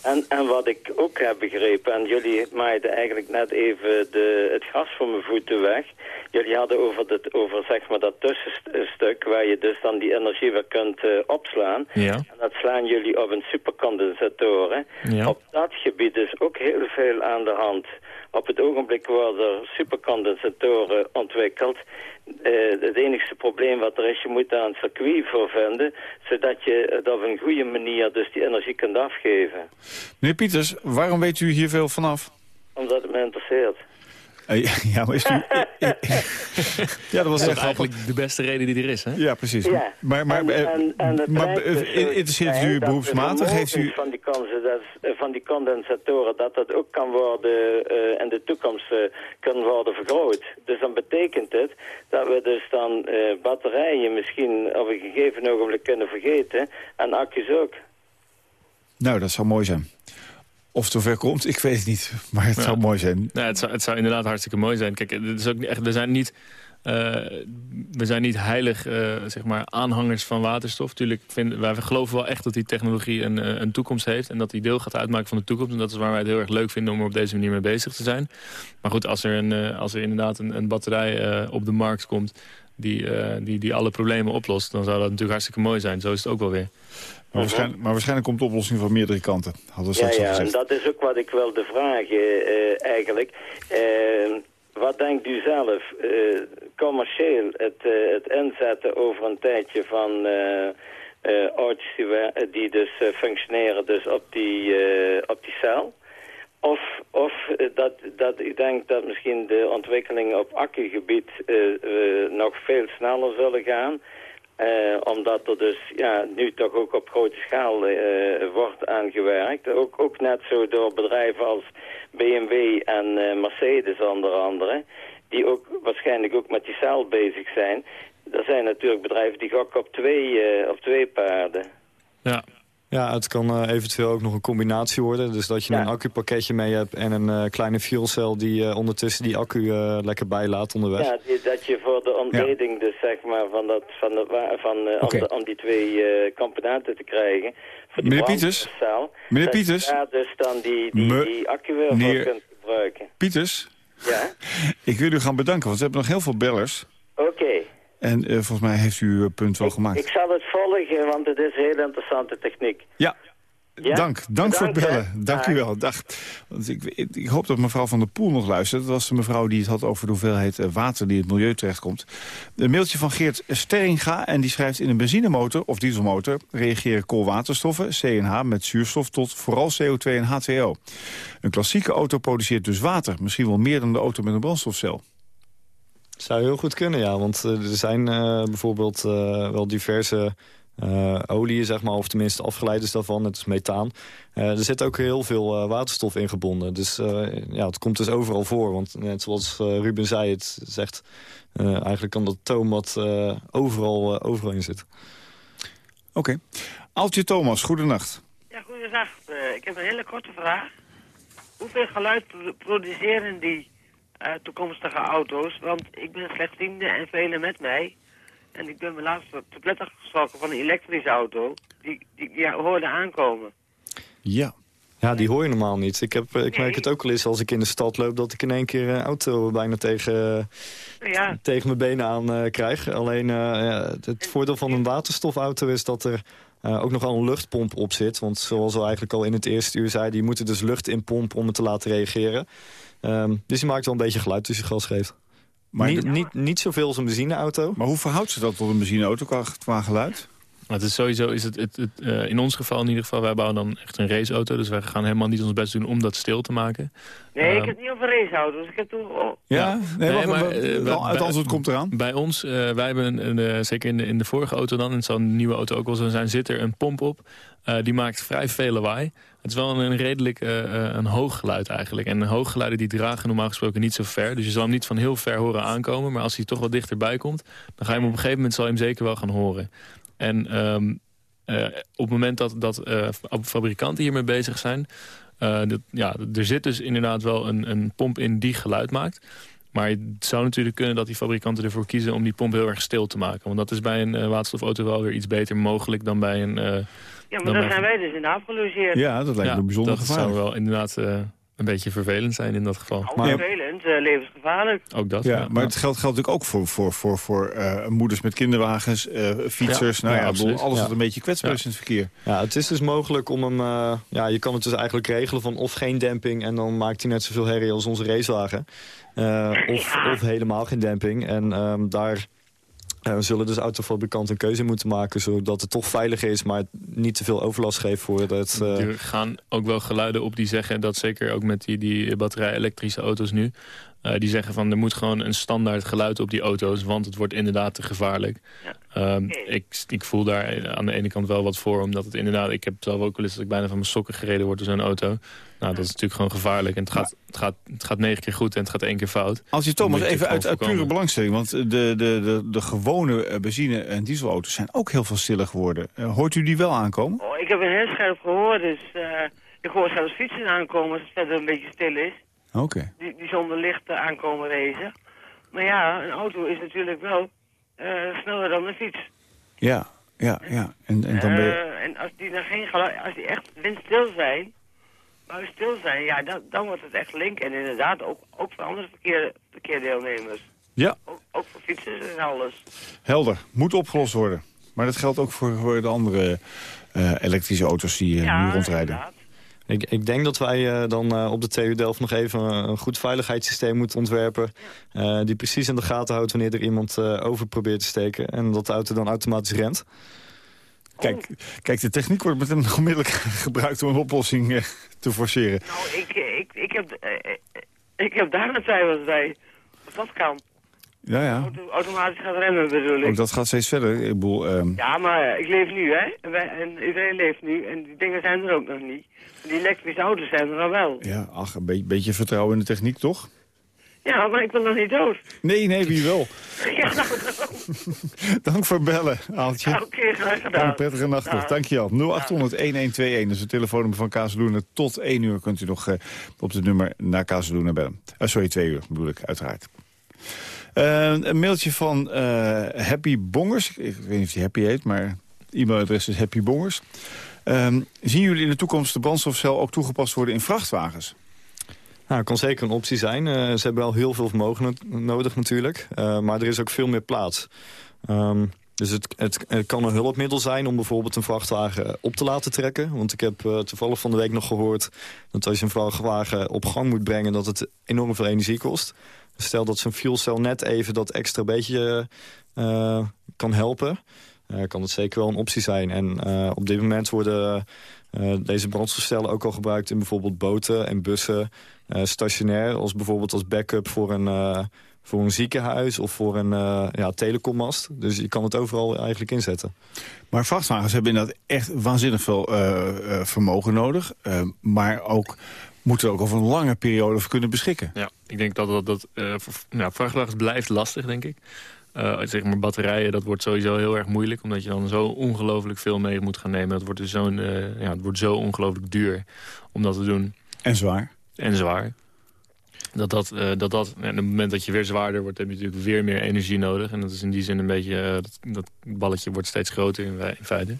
En, en wat ik ook heb begrepen, en jullie maaiden eigenlijk net even de, het gras voor mijn voeten weg. Jullie hadden over, dit, over zeg maar dat tussenstuk waar je dus dan die energie weer kunt uh, opslaan. Ja. En dat slaan jullie op een supercondensatoren. Ja. Op dat gebied is ook heel veel aan de hand. Op het ogenblik worden er supercondensatoren ontwikkeld. Uh, het enige probleem wat er is, je moet daar een circuit voor vinden... zodat je het op een goede manier dus die energie kunt afgeven. Meneer Pieters, waarom weet u hier veel vanaf? Omdat het me interesseert. Uh, ja, maar is u... ja, dat was dat eigenlijk de beste reden die er is, hè? Ja, precies. Ja. Maar, maar, en, en, en maar interesseert u beroepsmatig? Heeft u... Van die, van die condensatoren, dat dat ook kan worden uh, in de toekomst uh, kan worden vergroot. Dus dan betekent het dat we dus dan batterijen misschien op een gegeven ogenblik kunnen vergeten. En accu's ook. Nou, dat zou mooi zijn. Of het zover komt, ik weet het niet. Maar het zou mooi zijn. Ja, het, zou, het zou inderdaad hartstikke mooi zijn. Kijk, het is ook echt, er zijn niet... Uh, we zijn niet heilig uh, zeg maar, aanhangers van waterstof. Tuurlijk vinden, wij geloven wel echt dat die technologie een, uh, een toekomst heeft... en dat die deel gaat uitmaken van de toekomst. En dat is waar wij het heel erg leuk vinden om er op deze manier mee bezig te zijn. Maar goed, als er, een, als er inderdaad een, een batterij op de markt komt... Die, die, die alle problemen oplost, dan zou dat natuurlijk hartstikke mooi zijn. Zo is het ook wel weer. Maar, waarschijnlijk, maar waarschijnlijk komt de oplossing van meerdere kanten. Hadden we ja, dat is ook wat ik wilde vragen uh, eigenlijk. Uh, wat denkt u zelf, uh, commercieel, het, het inzetten over een tijdje van auto's die, die, dus functioneren dus op die, op die cel? Of, of dat, dat ik denk dat misschien de ontwikkelingen op accugebied nog veel sneller zullen gaan... Uh, omdat er dus ja, nu toch ook op grote schaal uh, wordt aangewerkt. Ook, ook net zo door bedrijven als BMW en uh, Mercedes onder andere. Die ook waarschijnlijk ook met die cel bezig zijn. Er zijn natuurlijk bedrijven die gokken op twee, op twee paarden. Ja, ja, het kan uh, eventueel ook nog een combinatie worden. Dus dat je Ja. een accupakketje mee hebt en een eh, kleine fuelcel die eh, ondertussen die accu eh, lekker bijlaat onderweg. Ja, die- dat je voor de ontleding dus zeg maar van, dat, van, de, van eh, om, de- om die twee eh, componenten te krijgen. Voor die Meneer Pieters? Meneer Pieters? daar dus dan die, die, Me- die accu weer voor kunt gebruiken. Pieters, Ja, ik wil u gaan bedanken, want we hebben nog heel veel bellers. oké. En eh, volgens mij heeft u uw punt wel gemaakt. Ik zal het volgen, want het is heel interessante techniek. Ja, Ja? dank. Dank voor het bellen. hè. Dank u wel. Dag. Want ik, ik, ik hoop dat mevrouw Van der Poel nog luistert. Dat was de mevrouw die het had over de hoeveelheid eh, water die in het milieu terechtkomt. Een mailtje van Geert Sterringa en die schrijft... in een benzinemotor of dieselmotor reageren koolwaterstoffen, CNH, met zuurstof tot vooral CO2 en H2O. Een klassieke auto produceert dus water. Misschien wel meer dan de auto met een brandstofcel. Zou heel goed kunnen, ja. Want eh, er zijn eh, bijvoorbeeld eh, wel diverse eh oliën, zeg maar, of tenminste afgeleiders daarvan, net als methaan. Eh, er zit ook heel veel eh, waterstof in gebonden. Dus eh, ja, het komt dus overal voor. Want net zoals Ruben zei, het zegt eh, eigenlijk kan dat toom wat eh, overal, eh, overal in zit. Oké. Altje Thomas, goedenacht. Ja, goedendag. Eh, ik heb een hele korte vraag. Hoeveel geluid pro- produceren die eh, toekomstige auto's? Want ik ben slechtziende en velen met mij. En ik ben me laatst te pletter geschrokken van een elektrische auto. Die, die, die hoorde aankomen. Ja. Ja, die hoor je normaal niet. Ik, heb, eh, ik merk het ook al eens als ik in de stad loop... dat ik in één keer een auto bijna tegen, ja, tegen mijn benen aan eh, krijg. Alleen eh, ja, het, voordeel van een waterstofauto is dat er eh, ook nogal een luchtpomp op zit. Want zoals we eigenlijk al in het eerste uur zeiden... die moeten dus lucht inpompen om het te laten reageren. Ehm, dus die maakt wel een beetje geluid als je gas geeft. Maar niet, de- niet, niet zoveel als een benzineauto. Maar hoe verhoudt ze dat tot een benzineauto qua, qua geluid? Maar het is sowieso, is het, het, het, eh, in ons geval in ieder geval, wij bouwen dan echt een raceauto. Dus wij gaan helemaal niet ons best doen om dat stil te maken. nee, ik Ehm, heb het niet over raceauto's. Ik heb toen... oh, Ja, nee, Nee, wacht, maar, eh, wel, bij- het antwoord komt eraan. Bij ons, eh, wij hebben een, een, eh, zeker in de, in de vorige auto dan, en het zal in de nieuwe auto ook wel zo zijn, zit er een pomp op. Eh, die maakt vrij veel lawaai. Het is wel een, een redelijk een hoog geluid eigenlijk. En hooggeluiden die dragen normaal gesproken niet zo ver. Dus je zal hem niet van heel ver horen aankomen. Maar als hij toch wat dichterbij komt, dan ga je hem op een gegeven moment zal je hem zeker wel gaan horen. En ehm, eh, op het moment dat, dat eh, fabrikanten hiermee bezig zijn... eh, dat, ja, er zit dus inderdaad wel een, een pomp in die geluid maakt. Maar het zou natuurlijk kunnen dat die fabrikanten ervoor kiezen... om die pomp heel erg stil te maken. Want dat is bij een waterstofauto wel weer iets beter mogelijk dan bij een... eh, ja, maar bij- zijn wij dus in afgelogeerd. Ja, dat lijkt me ja, bijzonder dat gevaarlijk. zou wel inderdaad eh, een beetje vervelend zijn in dat geval. Al Maar- vervelend, eh, levensgevaarlijk. Ook dat, Ja, maar het geldt, geldt natuurlijk ook voor, voor, voor, voor eh, moeders met kinderwagens, eh, fietsers. Ja, nou ja, bedoel, alles Ja. wat een beetje kwetsbaar is in het verkeer. Ja, het is dus mogelijk om hem... eh, ja, je kan het dus eigenlijk regelen van of geen demping... en dan maakt hij net zoveel herrie als onze racewagen. Eh, of, of helemaal geen demping. En ehm, daar We zullen dus autofabrikant een keuze moeten maken... zodat het toch veiliger is, maar niet te veel overlast geeft voor het... Uh... Er gaan ook wel geluiden op die zeggen dat zeker ook met die, die batterij-elektrische auto's nu... Uh, die zeggen van er moet gewoon een standaard geluid op die auto's... want het wordt inderdaad te gevaarlijk. Ja. Um, ik, ik voel daar aan de ene kant wel wat voor... omdat het inderdaad... ik heb zelf ook wel eens dat ik bijna van mijn sokken gereden word door zo'n auto. Nou, dat is natuurlijk gewoon gevaarlijk. En het gaat, het, gaat, het gaat negen keer goed en het gaat één keer fout. Als je Thomas even uit, uit pure belangstelling... want de, de, de, de gewone benzine- en dieselauto's zijn ook heel veel stiller geworden. Uh, hoort u die wel aankomen? Oh, ik heb een heel scherp gehoord, dus uh, ik hoor zelfs fietsen aankomen... als het verder een beetje stil is. Oké. Die, die zonder licht aankomen racen. Maar ja, een auto is natuurlijk wel uh, sneller dan een fiets. Ja, ja, ja. En, en, dan ben je... uh, en als die dan geen geluid, als die echt windstil zijn, maar stil zijn, ja, dan, dan wordt het echt link. En inderdaad, ook, ook voor andere verkeer, verkeerdeelnemers. Ja. Ook, ook voor fietsers en alles. Helder, moet opgelost worden. Maar dat geldt ook voor, voor de andere uh, elektrische auto's die ja, nu rondrijden. Inderdaad. Ik, ik, denk dat wij uh, dan uh, op de TU Delft nog even een goed veiligheidssysteem moeten ontwerpen. Uh, die precies in de gaten houdt wanneer er iemand over probeert te steken. En dat de auto dan automatisch rent. Kijk, kijk de techniek wordt met hem onmiddellijk gebruikt om een oplossing te forceren. Nou, ik, ik, ik, heb, ik heb daar een twijfels bij. Of dat kan. Ja, ja. Auto, automatisch gaat remmen bedoel ik. Ook dat gaat steeds verder. Ik bedoel, um... Ja, maar ik leef nu, hè. En, iedereen leeft nu. En die dingen zijn er ook nog niet. Die elektrische auto's zijn er al wel. Ja, ach, een beetje, beetje vertrouwen in de techniek, toch? Ja, maar ik ben nog niet dood. Nee, nee, wie wel. ja, nou, Dank voor bellen, Aaltje. Ja, Oké, okay, graag gedaan. Een prettige nacht nog. Dankjewel. 0800-1121, dat is het telefoonnummer van Kazeloenen. Tot 1 uur kunt u nog uh, op het nummer naar Kazeloenen bellen. Uh, sorry, 2 uur bedoel ik, uiteraard. Uh, een mailtje van Happy Bongers. Ik weet niet of hij Happy heet, maar e-mailadres is Happy Bongers. Um, zien jullie in de toekomst de brandstofcel ook toegepast worden in vrachtwagens? Nou, kan zeker een optie zijn. Uh, ze hebben wel heel veel vermogen nodig natuurlijk. Uh, maar er is ook veel meer plaats. Um, dus het, het, het, kan een hulpmiddel zijn om bijvoorbeeld een vrachtwagen op te laten trekken. Want ik heb uh, toevallig van de week nog gehoord... dat als je een vrachtwagen op gang moet brengen... dat het enorm veel energie kost. Stel dat zo'n fuelcel net even dat extra beetje kan helpen... Kan het zeker wel een optie zijn. En op dit moment worden uh, deze brandstofcellen ook al gebruikt in bijvoorbeeld boten en bussen. stationair, als bijvoorbeeld als backup voor een, voor een ziekenhuis of voor een ja, telecommast. Dus je kan het overal eigenlijk inzetten. Maar vrachtwagens hebben inderdaad echt waanzinnig veel vermogen nodig. maar ook moeten er ook over een lange periode voor kunnen beschikken. Ja, ik denk dat dat, dat nou, vrachtwagens blijft lastig, denk ik. Uh, zeg maar batterijen, dat wordt sowieso heel erg moeilijk. Omdat je dan zo ongelooflijk veel mee moet gaan nemen. Dat wordt dus zo'n, uh, ja, het wordt zo ongelooflijk duur om dat te doen. En zwaar. En zwaar. Dat dat, uh, dat, dat en op het moment dat je weer zwaarder wordt, heb je natuurlijk weer meer energie nodig. En dat is in die zin een beetje, dat, dat, balletje wordt steeds groter in, in feite.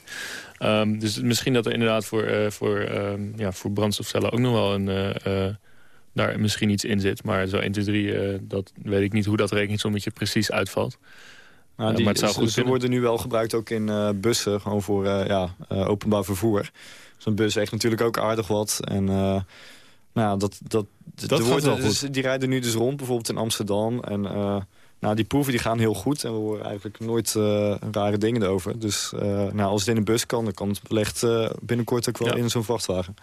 Um, dus misschien dat er inderdaad voor, voor, um, ja, voor brandstofcellen ook nog wel een daar misschien iets in zit. Maar zo 1, 2, 3, uh, dat weet ik niet hoe dat rekensommetje precies uitvalt. Nou, die, uh, maar het zou goed ze, ze worden nu wel gebruikt ook in uh, bussen, gewoon voor ja, openbaar vervoer. Zo'n bus heeft natuurlijk ook aardig wat. En nou, dat, dat, dat wordt wel dus, Die rijden nu dus rond, bijvoorbeeld in Amsterdam. En nou, die proeven die gaan heel goed. En we horen eigenlijk nooit rare dingen erover. Dus nou, als het in een bus kan, dan kan het wellicht binnenkort ook wel ja. in zo'n vrachtwagen.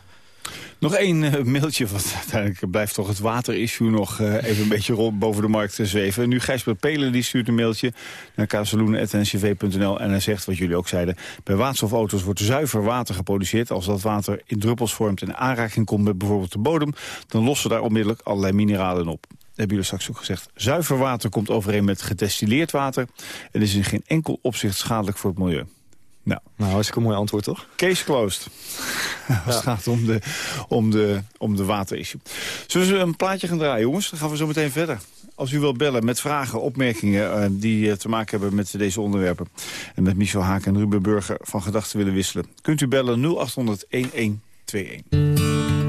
Nog één uh, mailtje, want uiteindelijk blijft toch het waterissue nog uh, even een beetje rond boven de markt te zweven. Nu Gijsbert Pelen die stuurt een mailtje naar kazeloenen.ncv.nl en hij zegt wat jullie ook zeiden. Bij waterstofauto's wordt zuiver water geproduceerd. Als dat water in druppels vormt en aanraking komt met bijvoorbeeld de bodem, dan lossen daar onmiddellijk allerlei mineralen op. Hebben jullie straks ook gezegd. Zuiver water komt overeen met gedestilleerd water en is in geen enkel opzicht schadelijk voor het milieu. Nou, nou hartstikke mooi antwoord, toch? Case closed. Als het gaat om de, om de, om de waterissue. Zullen we een plaatje gaan draaien, jongens? Dan gaan we zo meteen verder. Als u wilt bellen met vragen, opmerkingen uh, die uh, te maken hebben met deze onderwerpen... en met Michel Haak en Ruben Burger van gedachten willen wisselen... kunt u bellen 0800 1121.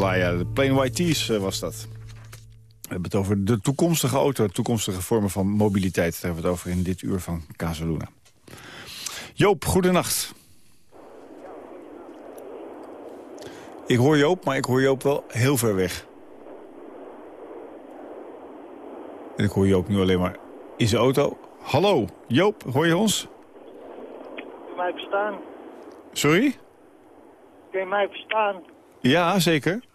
Delia. De Plain White Tees eh, was dat. We hebben het over de toekomstige auto, toekomstige vormen van mobiliteit. Daar hebben we het over in dit uur van Casaluna. Joop, goedenacht. Ik hoor Joop, maar ik hoor Joop wel heel ver weg. En ik hoor Joop nu alleen maar in zijn auto. Hallo, Joop, hoor je ons? Kun je mij verstaan? Sorry? Kun je mij verstaan? Ja, zeker.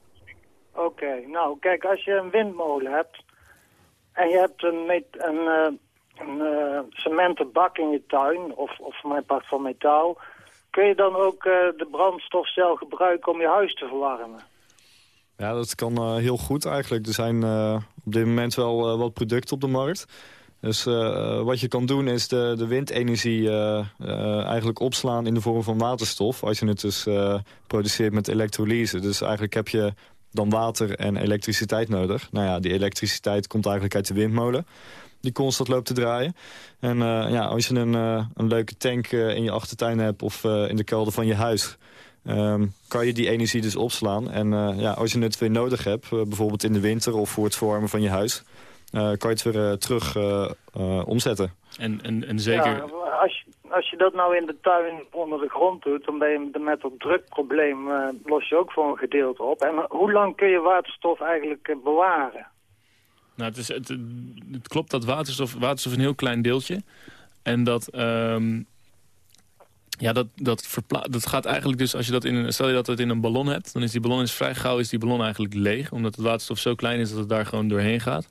Oké, nou kijk, als je een windmolen hebt en je hebt een, een, eh, eh, cementen bak in je tuin, of, of mijn part van metaal, kun je dan ook eh, de brandstofcel gebruiken om je huis te verwarmen? Ja, dat kan heel goed eigenlijk. Er zijn op dit moment wel wat producten op de markt. Dus wat je kan doen is de, de windenergie eigenlijk opslaan in de vorm van waterstof. Als je het dus produceert met elektrolyse. Dus eigenlijk heb je dan water en elektriciteit nodig. Nou ja, die elektriciteit komt eigenlijk uit de windmolen. Die constant loopt te draaien. En eh, ja, als je een, eh, een leuke tank eh, in je achtertuin hebt of eh, in de kelder van je huis... Ehm, kan je die energie dus opslaan. En eh, ja, als je het weer nodig hebt, bijvoorbeeld in de winter of voor het verwarmen van je huis... eh, kan je het weer terug omzetten. En, en, en zeker... Ja, als, je, als je dat nou in de tuin onder de grond doet, dan ben je met dat drukprobleem eh, los je ook voor een gedeelte op. En hoe lang kun je waterstof eigenlijk eh, bewaren? Nou, het, is, het, het klopt dat waterstof, waterstof een heel klein deeltje. En dat... ehm, ja, dat, dat, verpla dat gaat eigenlijk dus, als je dat in een, stel je dat het in een ballon hebt, dan is die ballon is vrij gauw is die ballon eigenlijk leeg. Omdat het waterstof zo klein is dat het daar gewoon doorheen gaat.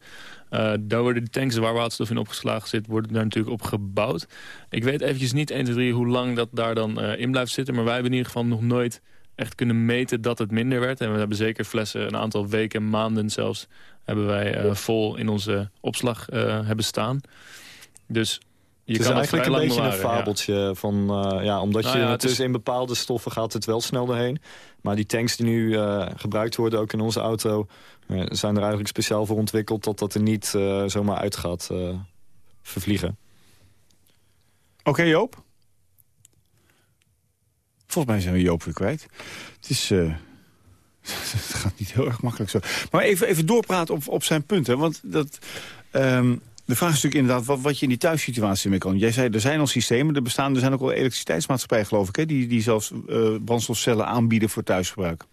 Eh, daar worden de tanks waar waterstof in opgeslagen zit, worden daar natuurlijk op gebouwd. Ik weet eventjes niet 1, 2, 3 hoe lang dat daar dan eh, in blijft zitten. Maar wij hebben in ieder geval nog nooit echt kunnen meten dat het minder werd. En we hebben zeker flessen een aantal weken, maanden zelfs, hebben wij eh, vol in onze opslag hebben staan. Dus het is kan eigenlijk een beetje een ja. fabeltje. Van, eh, ja, omdat Nou je ja, het dus is- in bepaalde stoffen gaat het wel snel doorheen. Maar die tanks die nu eh, gebruikt worden, ook in onze auto... eh, zijn er eigenlijk speciaal voor ontwikkeld... dat dat er niet eh, zomaar uit gaat eh, vervliegen. Oké, Joop? Volgens mij zijn we Joop weer kwijt. Het is... eh, het gaat niet heel erg makkelijk zo. Maar even, even doorpraten op, op zijn punt. Hè, want dat, ehm, de vraag is natuurlijk inderdaad wat, wat je in die thuissituatie mee kan. Jij zei, er zijn al systemen, er bestaan, er zijn ook al elektriciteitsmaatschappijen, geloof ik... Hè, die, die zelfs eh, brandstofcellen aanbieden voor thuisgebruik.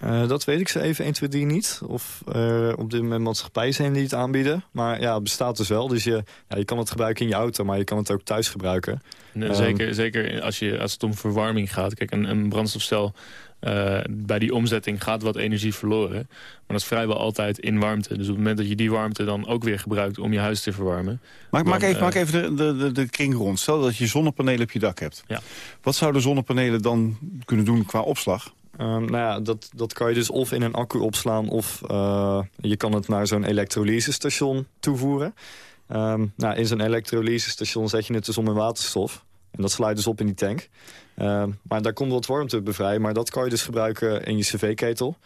Eh, dat weet ik zo even 1, 2, 3 niet. Of er op dit moment maatschappijen zijn die het aanbieden. Maar ja, het bestaat dus wel. Dus je, ja, je kan het gebruiken in je auto, maar je kan het ook thuis gebruiken. Nee, Ehm, zeker zeker als, je, als het om verwarming gaat. Kijk, een, een brandstofcel, eh, bij die omzetting gaat wat energie verloren. Maar dat is vrijwel altijd in warmte. Dus op het moment dat je die warmte dan ook weer gebruikt om je huis te verwarmen... Maak, dan, maak even, eh, maak even de, de, de, de kring rond. Stel dat je zonnepanelen op je dak hebt. Ja. Wat zouden zonnepanelen dan kunnen doen qua opslag? Ehm, nou ja, dat, dat kan je dus of in een accu opslaan... of eh, je kan het naar zo'n elektrolysestation toevoeren. Ehm, nou, in zo'n elektrolysestation zet je het dus om in waterstof. En dat sluit dus op in die tank. Ehm, maar daar komt wat warmte bij vrij. Maar dat kan je dus gebruiken in je cv-ketel.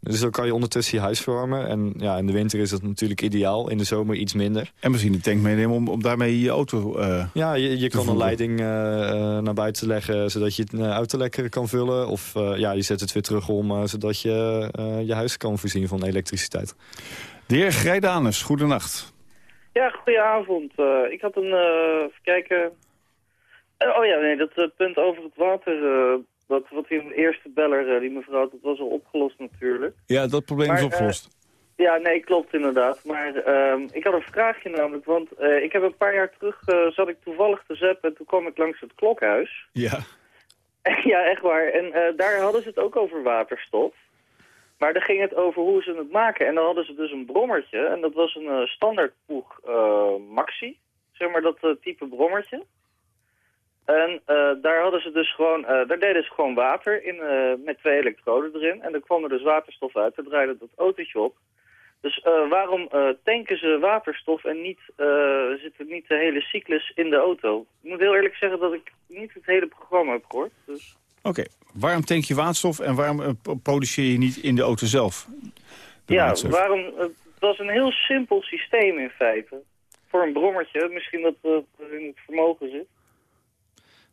Dus dan kan je ondertussen je huis verwarmen. En ja, in de winter is dat natuurlijk ideaal. In de zomer iets minder. En misschien een tank meenemen om, om daarmee je auto... eh, Ja, je, je te kan een leiding eh, eh, naar buiten leggen... zodat je het auto lekker kan vullen. Of eh, ja, je zet het weer terug om... eh, zodat je eh, je huis kan voorzien van elektriciteit. De heer Grijdanus, goedenacht. Ja, goedenavond. Eh, ik had een, eh even kijken... Eh, oh ja, nee, dat eh, punt over het water, eh, dat, wat die eerste beller, die mevrouw, dat was al opgelost natuurlijk. Ja, dat probleem Maar, is opgelost. Ja, nee, klopt inderdaad. Maar ehm, ik had een vraagje namelijk, want ik heb een paar jaar terug, zat ik toevallig te zappen en toen kwam ik langs het klokhuis. ja. ja, echt waar. En daar hadden ze het ook over waterstof. Maar daar ging het over hoe ze het maken. En dan hadden ze dus een brommertje. En dat was een standaardpoeg Maxi. Zeg maar dat type brommertje. En eh, daar hadden ze dus gewoon, eh, daar deden ze gewoon water in eh, met twee elektroden erin. En dan kwam er dus waterstof uit. Daar draaide dat autootje op. Dus waarom tanken ze waterstof en niet, zit er niet de hele cyclus in de auto? Ik moet heel eerlijk zeggen dat ik niet het hele programma heb gehoord. Dus... Oké, waarom tank je waterstof en waarom pro- produceer je niet in de auto zelf? de Ja, waterstof? waarom? Het was een heel simpel systeem in feite. Voor een brommertje, misschien dat het in het vermogen zit.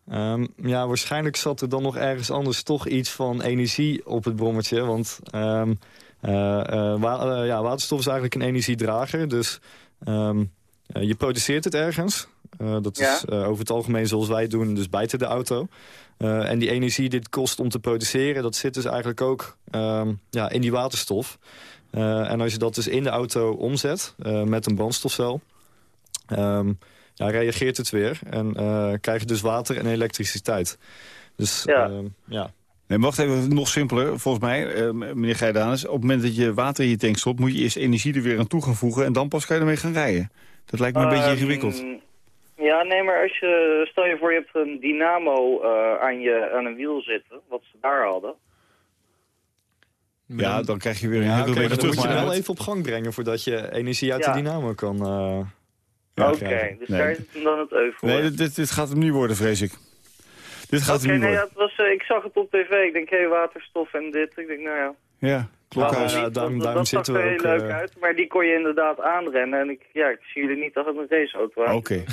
Ehm, ja, waarschijnlijk zat er dan nog ergens anders toch iets van energie op het brommertje. Want ehm, eh, eh, wa- eh, ja, waterstof is eigenlijk een energiedrager. Dus ehm, eh, je produceert het ergens. Dat is Ja. over het algemeen zoals wij het doen, dus buiten de auto. En die energie die het kost om te produceren, dat zit dus eigenlijk ook ja, in die waterstof. En als je dat dus in de auto omzet met een brandstofcel... ja, reageert het weer en eh, krijg je dus water en elektriciteit. Dus Ja. ehm, ja. Nee, wacht even, nog simpeler, volgens mij, eh, meneer Grijdanus. Op het moment dat je water in je tank stopt, moet je eerst energie er weer aan toe gaan voegen... en dan pas kan je ermee gaan rijden. Dat lijkt me een beetje Ehm, ingewikkeld. Ja, nee, maar als je, stel je voor je hebt een dynamo eh, aan, je, aan een wiel zitten, wat ze daar hadden. Ja, dan krijg je weer een Ja, dan moet je wel even op gang brengen voordat je energie uit Ja. de dynamo kan eh Oké, dus Nee. daar is het dan het eu voor. Nee, dit, dit, dit gaat hem niet worden, vrees ik. Dit gaat Oké, hem niet nee, ja, worden. het was, eh, ik zag het op tv. Ik denk, hé, waterstof en dit. Ik denk, nou ja. Ja, klokhuis. waarom Ja, niet? daarom- dat, daarom dat zag zitten er we heel ook, leuk eh, uit. Maar die kon je inderdaad aanrennen. En ik, ja, ik zie jullie niet dat het een raceauto aan. Oké.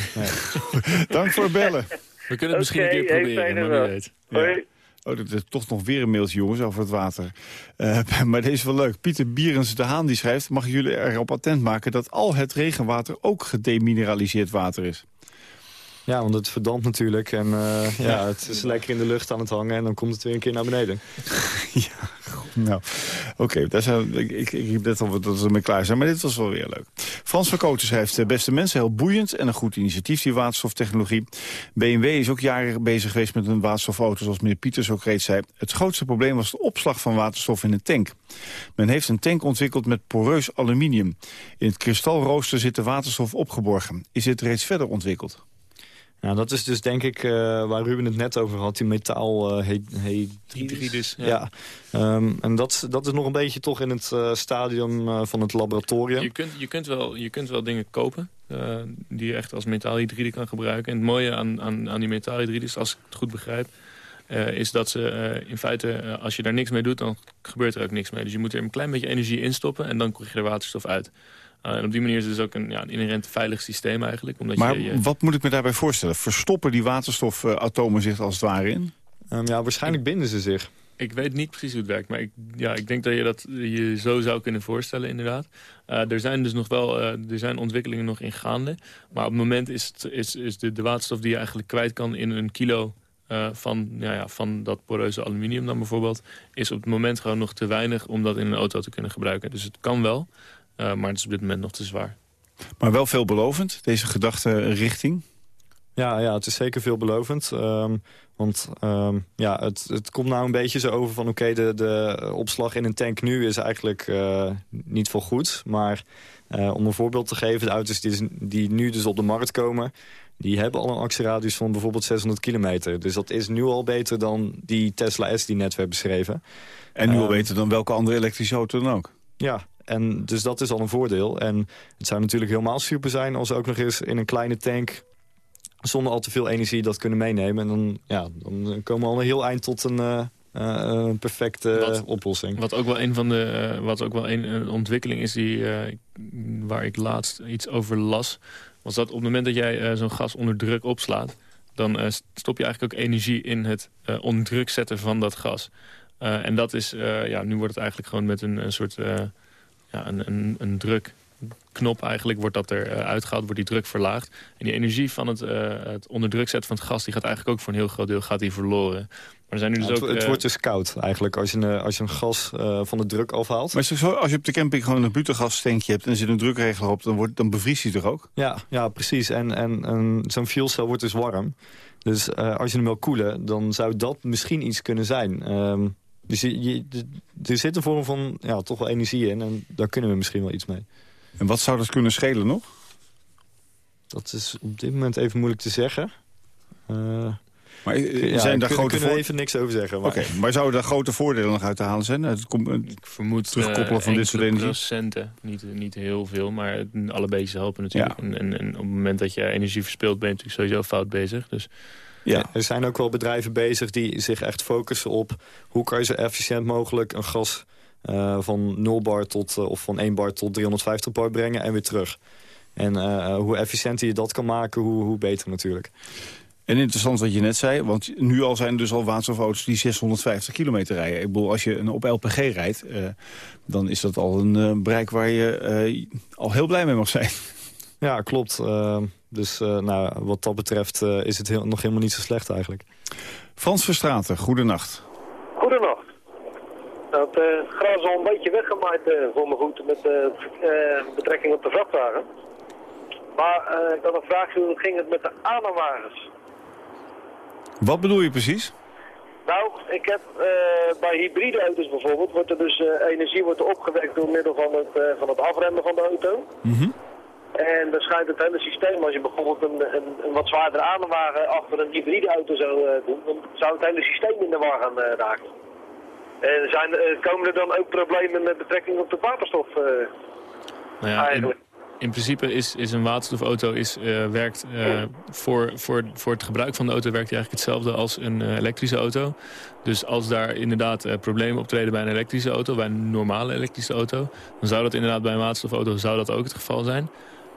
Dank voor het bellen. We kunnen het misschien een keer hey, proberen, maar wie weet. Hoi. Oh, er is toch nog weer een mailtje, jongens, over het water. Eh, maar deze is wel leuk. Pieter Bierens de Haan die schrijft... mag jullie erop attent maken dat al het regenwater ook gedemineraliseerd water is. Ja, want het verdampt natuurlijk. En uh, ja, het is lekker in de lucht aan het hangen. En dan komt het weer een keer naar beneden. ja, nou, oké. Okay, ik, ik, ik riep net al dat we ermee klaar zijn. Maar dit was wel weer leuk. Frans van Koten schrijft... Eh, beste mensen, heel boeiend en een goed initiatief, die waterstoftechnologie. BMW is ook jaren bezig geweest met een waterstofauto... zoals meneer Pieters ook reeds zei. Het grootste probleem was de opslag van waterstof in een tank. Men heeft een tank ontwikkeld met poreus aluminium. In het kristalrooster zit de waterstof opgeborgen. Is dit reeds verder ontwikkeld? Nou, dat is dus denk ik uh, waar Ruben het net over had, die metaal uh, hydridus. Ja. ja. Um, en dat, dat is nog een beetje toch in het uh, stadium van het laboratorium. Je kunt, je kunt, wel, je kunt wel dingen kopen die je echt als metaalhydride kan gebruiken. En het mooie aan, aan, aan die metaalhydrides, als ik het goed begrijp... is dat ze in feite, als je daar niks mee doet, dan gebeurt er ook niks mee. Dus je moet er een klein beetje energie in stoppen en dan krijg je er waterstof uit. Uh, en op die manier is het dus ook een, ja, een inherent veilig systeem eigenlijk. Omdat maar je, je... wat moet ik me daarbij voorstellen? Verstoppen die waterstofatomen zich als het ware in? Um, ja, waarschijnlijk binden ze zich. Ik weet niet precies hoe het werkt, maar ik, ja, ik denk dat je dat je zo zou kunnen voorstellen inderdaad. Uh, er zijn dus nog wel uh, er zijn ontwikkelingen nog in gaande. Maar op het moment is, het, is, is de, de waterstof die je eigenlijk kwijt kan in een kilo uh, van, ja, ja, van dat poreuze aluminium dan bijvoorbeeld... is op het moment gewoon nog te weinig om dat in een auto te kunnen gebruiken. Dus het kan wel, maar het is op dit moment nog te zwaar. Maar wel veelbelovend, deze gedachtenrichting? Ja, ja, het is zeker veelbelovend. Um, want um, ja, het, het komt nou een beetje zo over van... oké, okay, de, de opslag in een tank nu is eigenlijk uh, niet veel goed. Maar uh, om een voorbeeld te geven, de auto's die, die nu dus op de markt komen... die hebben al een actieradius van bijvoorbeeld 600 kilometer. Dus dat is nu al beter dan die Tesla S die net werd beschreven. En nu al um, beter dan welke andere elektrische auto dan ook? Ja, en dus dat is al een voordeel. En het zou natuurlijk helemaal super zijn als we ook nog eens in een kleine tank zonder al te veel energie dat kunnen meenemen. En dan, ja, dan komen we al een heel eind tot een, uh, uh, perfecte wat, oplossing. Wat ook wel een van de uh, wat ook wel een, een ontwikkeling is die, waar ik laatst iets over las, was dat op het moment dat jij zo'n gas onder druk opslaat, dan stop je eigenlijk ook energie in het onder druk zetten van dat gas. en dat is, ja, nu wordt het eigenlijk gewoon met een, een soort ja, een, een, een drukknop eigenlijk wordt dat er uh, uitgehaald, wordt die druk verlaagd. En die energie van het, uh, het onder druk zetten van het gas... die gaat eigenlijk ook voor een heel groot deel gaat die verloren. Maar er zijn nu dus ja, het, ook, het uh, wordt dus koud eigenlijk als je, als je een gas van de druk afhaalt. Maar zo, als je op de camping gewoon een butengastankje hebt... en er zit een drukregler op, dan, wordt, dan bevriest hij toch ook? Ja, ja precies. En, en, en zo'n fuelcel wordt dus warm. Dus als je hem wil koelen, dan zou dat misschien iets kunnen zijn... Um, dus je, je, er zit een vorm van ja, toch wel energie in en daar kunnen we misschien wel iets mee. En wat zou dat kunnen schelen nog? Dat is op dit moment even moeilijk te zeggen. Uh, maar ja, zijn daar kun, grote kunnen we even niks over zeggen. Oké, maar... Okay, maar zouden daar grote voordelen nog uit te halen zijn? Het komt, het ik vermoed terugkoppelen uh, van dit soort energie? procenten. Niet, niet heel veel, maar alle beetjes helpen natuurlijk. Ja. En, en, en, op het moment dat je energie verspilt, ben je natuurlijk sowieso fout bezig. Dus ja. Er zijn ook wel bedrijven bezig die zich echt focussen op... hoe kan je zo efficiënt mogelijk een gas uh, van 0 bar tot, uh, of van 1 bar tot 350 bar brengen en weer terug. En uh, hoe efficiënter je dat kan maken, hoe, hoe beter natuurlijk. En interessant wat je net zei, want nu al zijn er dus al waterstofauto's die 650 kilometer rijden. Ik bedoel, als je op LPG rijdt, uh, dan is dat al een uh, bereik waar je uh, al heel blij mee mag zijn. Ja, klopt. Dus uh, nou, wat dat betreft uh, is het heel, nog helemaal niet zo slecht eigenlijk. Frans Verstraten, goedenacht. Goedenacht. Nou, het uh, gras is al een beetje weggemaaid voor me goed met betrekking op de vrachtwagen. Maar ik had een vraagje, hoe ging het met de aanhangwagens? Wat bedoel je precies? Nou, ik heb bij hybride auto's bijvoorbeeld, wordt er dus energie wordt opgewekt door middel van het, van het afremmen van de auto. Mm -hmm. En dan schijnt het hele systeem, als je bijvoorbeeld een, een, een wat zwaardere aanwagen achter een hybride auto zou uh, doen, dan zou het hele systeem in de war gaan uh, raken. En zijn, uh, komen er dan ook problemen met betrekking op de waterstof nou ja, eigenlijk? In, in, principe is, is een waterstofauto is, werkt voor, voor, voor het gebruik van de auto werkt eigenlijk hetzelfde als een elektrische auto. Dus als daar inderdaad problemen optreden bij een elektrische auto, bij een normale elektrische auto, dan zou dat inderdaad bij een waterstofauto zou dat ook het geval zijn.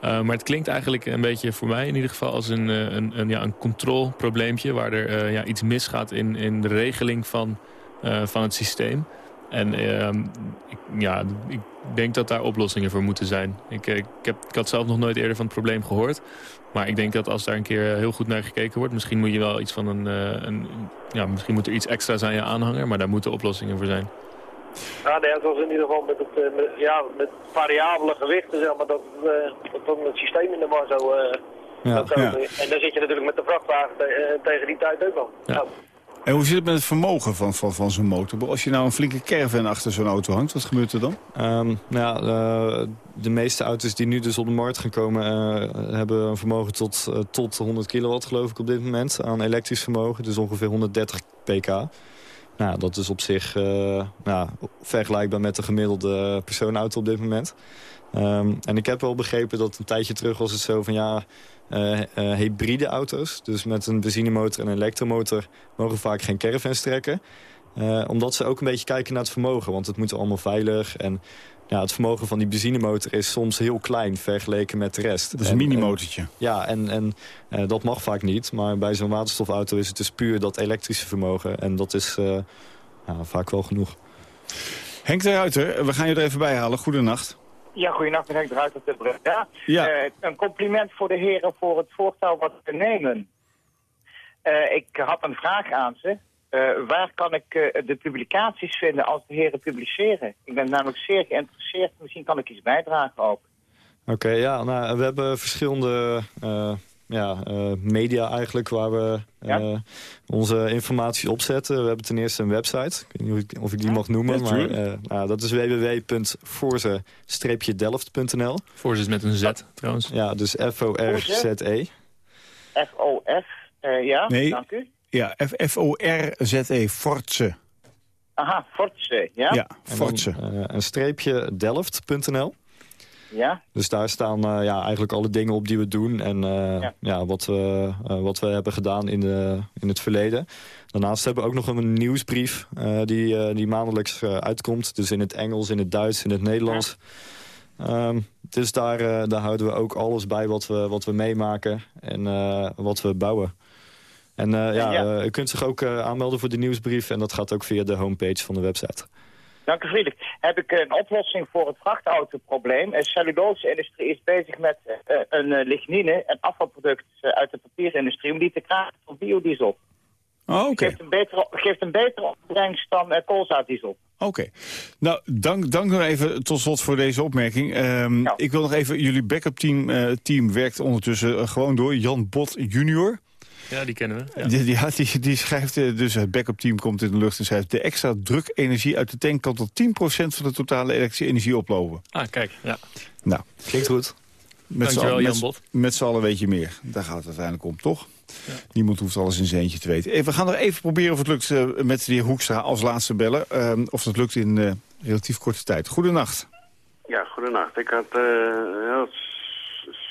Uh, maar het klinkt eigenlijk een beetje voor mij in ieder geval als een, een, een, ja, een controleprobleempje... waar er uh, ja, iets misgaat in, in de regeling van, van het systeem. En ehm, ik, ja, ik denk dat daar oplossingen voor moeten zijn. Ik, ik, heb, ik had zelf nog nooit eerder van het probleem gehoord. Maar ik denk dat als daar een keer heel goed naar gekeken wordt... misschien moet je wel iets van een... een ja, misschien moet er iets extra's aan je aanhanger... maar daar moeten oplossingen voor zijn. Ja, nee, het was in ieder geval met, het, met, ja, met variabele gewichten, zeg maar, dat, dat dan het systeem in de war zo... Ja. ja. En dan zit je natuurlijk met de vrachtwagen te, tegen die tijd ook al. Ja. En hoe zit het met het vermogen van, van, van zo'n motor? Als je nou een flinke caravan achter zo'n auto hangt, wat gebeurt er dan? Um, nou ja, uh, de meeste auto's die nu dus op de markt gaan komen... Uh, hebben een vermogen tot, uh, tot 100 kilowatt, geloof ik, op dit moment... aan elektrisch vermogen, dus ongeveer 130 pk. Nou, dat is op zich nou, vergelijkbaar met de gemiddelde personenauto op dit moment. Um, en ik heb wel begrepen dat een tijdje terug was het zo van... ja, uh, uh, hybride auto's. Dus met een benzinemotor en een elektromotor mogen vaak geen caravans trekken. Omdat ze ook een beetje kijken naar het vermogen. Want het moet allemaal veilig. En ja, het vermogen van die benzinemotor is soms heel klein vergeleken met de rest. Dat is een minimotortje. Ja, en, en dat mag vaak niet. Maar bij zo'n waterstofauto is het dus puur dat elektrische vermogen. En dat is ja, vaak wel genoeg. Henk de Ruiter, we gaan je er even bij halen. Goedenacht. Ja, goeienacht, Henk eruit op de brug. Ja. ja. Uh, een compliment voor de heren voor het voorstel wat ze nemen. Uh, ik had een vraag aan ze. Uh, waar kan ik de publicaties vinden als de heren publiceren? Ik ben namelijk zeer geïnteresseerd. Misschien kan ik iets bijdragen ook. Oké, ja, nou, we hebben verschillende ja, uh, media eigenlijk waar we uh, onze informatie opzetten. We hebben ten eerste een website. Ik weet niet of ik die mag noemen. maar uh, nou, dat is www.forze-delft.nl. Forze is met een Z trouwens. Ja, dus F-O-R-Z-E. F-O-F, ja, nee, dank u. Ja, F-O-R-Z-E, Forze. Aha, Forze, ja. Ja, Forze. een streepje Delft.nl. Ja? Dus daar staan uh, ja, eigenlijk alle dingen op die we doen en uh, ja. ja. wat, we, uh, wat we hebben gedaan in, de, in het verleden. Daarnaast hebben we ook nog een nieuwsbrief die, die maandelijks uitkomt. Dus in het Engels, in het Duits, in het Nederlands. Ja. Um, dus daar, daar houden we ook alles bij wat we, wat we meemaken en wat we bouwen. En ja, ja. u kunt zich ook aanmelden voor de nieuwsbrief en dat gaat ook via de homepage van de website. Dank u vriendelijk. Heb ik een oplossing voor het vrachtautoprobleem. De cellulose-industrie is bezig met uh, een uh, lignine, een afvalproduct uh, uit de papierindustrie, om die te krijgen voor biodiesel. Oh, oké. Okay. Geeft, een betere, geeft een betere opbrengst dan uh, koolzaaddiesel. Oké. Okay. Nou, dank, dank nog even tot slot voor deze opmerking. Um, ja. Ik wil nog even, jullie backup team, team werkt ondertussen gewoon door. Jan Bot junior. Ja, die kennen we. Ja. Die, die, die, die, schrijft, dus het backup team komt in de lucht en schrijft... de extra drukenergie uit de tank kan tot 10% van de totale elektrische energie oplopen. Ah, kijk, ja. Nou, klinkt goed. Met Dankjewel, Jan Bot. Met z'n allen weet je meer. Daar gaat het uiteindelijk om, toch? Ja. Niemand hoeft alles in zijn eentje te weten. We gaan nog even proberen of het lukt uh, met de heer Hoekstra als laatste bellen. Uh, of dat lukt in uh, relatief korte tijd. Goedenacht. Ja, goedenacht. Ik had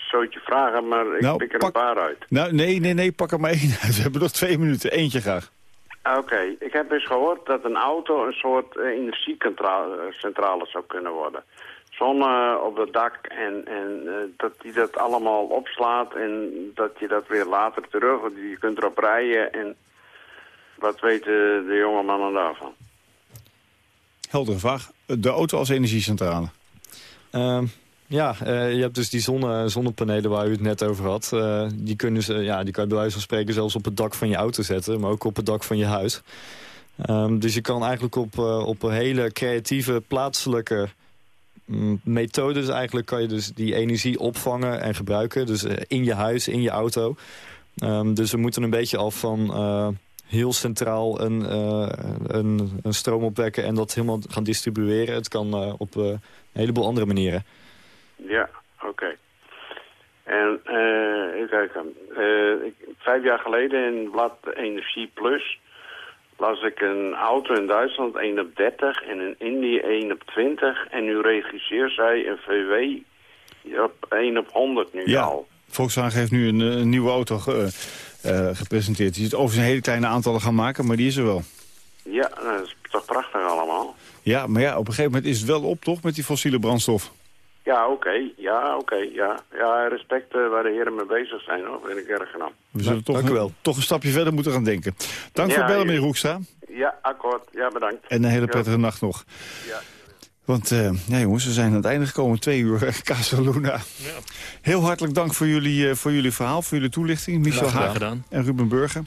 zootje vragen, maar ik nou, pik er pak, een paar uit. Nou, nee, nee, nee, pak er maar één uit. We hebben nog twee minuten. Eentje graag. Oké, okay. ik heb eens gehoord dat een auto een soort uh, energiecentrale zou kunnen worden. Zon uh, op het dak en, en uh, dat die dat allemaal opslaat en dat je dat weer later terug, je kunt erop rijden en wat weten de jonge mannen daarvan? Heldere vraag. De auto als energiecentrale. Ja, uh, je hebt dus die zonne, zonnepanelen waar u het net over had. Uh, die, kunnen ze, ja, die kan je bij wijze van spreken zelfs op het dak van je auto zetten. Maar ook op het dak van je huis. Um, dus je kan eigenlijk op, uh, op hele creatieve plaatselijke mm, methodes... eigenlijk kan je dus die energie opvangen en gebruiken. Dus in je huis, in je auto. Um, dus we moeten een beetje af van heel centraal een, een, een, stroom opwekken... en dat helemaal gaan distribueren. Het kan op een heleboel andere manieren. Ja, oké. Okay. En uh, even kijken. Uh, ik, vijf jaar geleden in blad Energie Plus las ik een auto in Duitsland 1 op 30 en in Indië 1 op 20. En uw regisseur zei een VW op 1 op 100 nu ja. al. Volkswagen heeft nu een, een nieuwe auto ge, uh, gepresenteerd. Die zit over een hele kleine aantallen gaan maken, maar die is er wel. Ja, dat is toch prachtig allemaal. Ja, maar ja, op een gegeven moment is het wel op, toch, met die fossiele brandstof? Ja, oké. Okay. Ja, oké. Okay. Ja. ja, respect uh, waar de heren mee bezig zijn, hoor. vind ik erg gedaan. We zullen toch, Dank u wel. toch een stapje verder moeten gaan denken. Dank ja, voor het bellen, meneer Hoekstra. Ja, akkoord. Ja, bedankt. En een hele Ja. prettige nacht nog. Ja. Want eh, ja, jongens, we zijn aan het einde gekomen. Twee uur eh, Casaluna. Heel hartelijk dank voor jullie, eh, voor jullie verhaal, voor jullie toelichting. Michel. Haag gedaan. en Ruben Burger.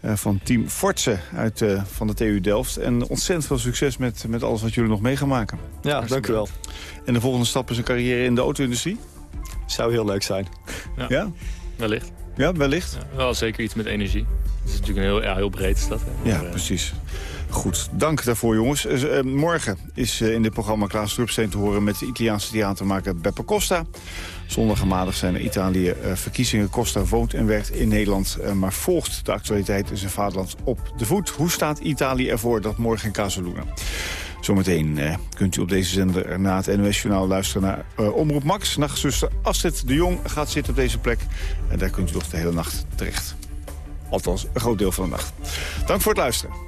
Eh, van team Fortse uit, eh, van de TU Delft. En ontzettend veel succes met, met alles wat jullie nog mee gaan maken. Ja, dank u wel. En de volgende stap is een carrière in de auto-industrie? Zou heel leuk zijn. Ja, Ja? wellicht. Ja, wellicht. Ja, wel zeker iets met energie. Het is natuurlijk een heel, ja, heel breed hè. Ja, Maar, eh, precies. Goed, dank daarvoor jongens. Morgen is eh, in dit programma Klaas Drupsteen te horen... met de Italiaanse theatermaker Beppe Costa. Zondag en maandag zijn er Italië eh, verkiezingen. Costa woont en werkt in Nederland... eh, maar volgt de actualiteit in zijn vaderland op de voet. Hoe staat Italië ervoor? Dat morgen in Casaluna. Zometeen eh, kunt u op deze zender na het NOS-journaal luisteren naar Omroep Max. Nachtzuster Astrid de Jong gaat zitten op deze plek. En daar kunt u nog de hele nacht terecht. Althans, een groot deel van de nacht. Dank voor het luisteren.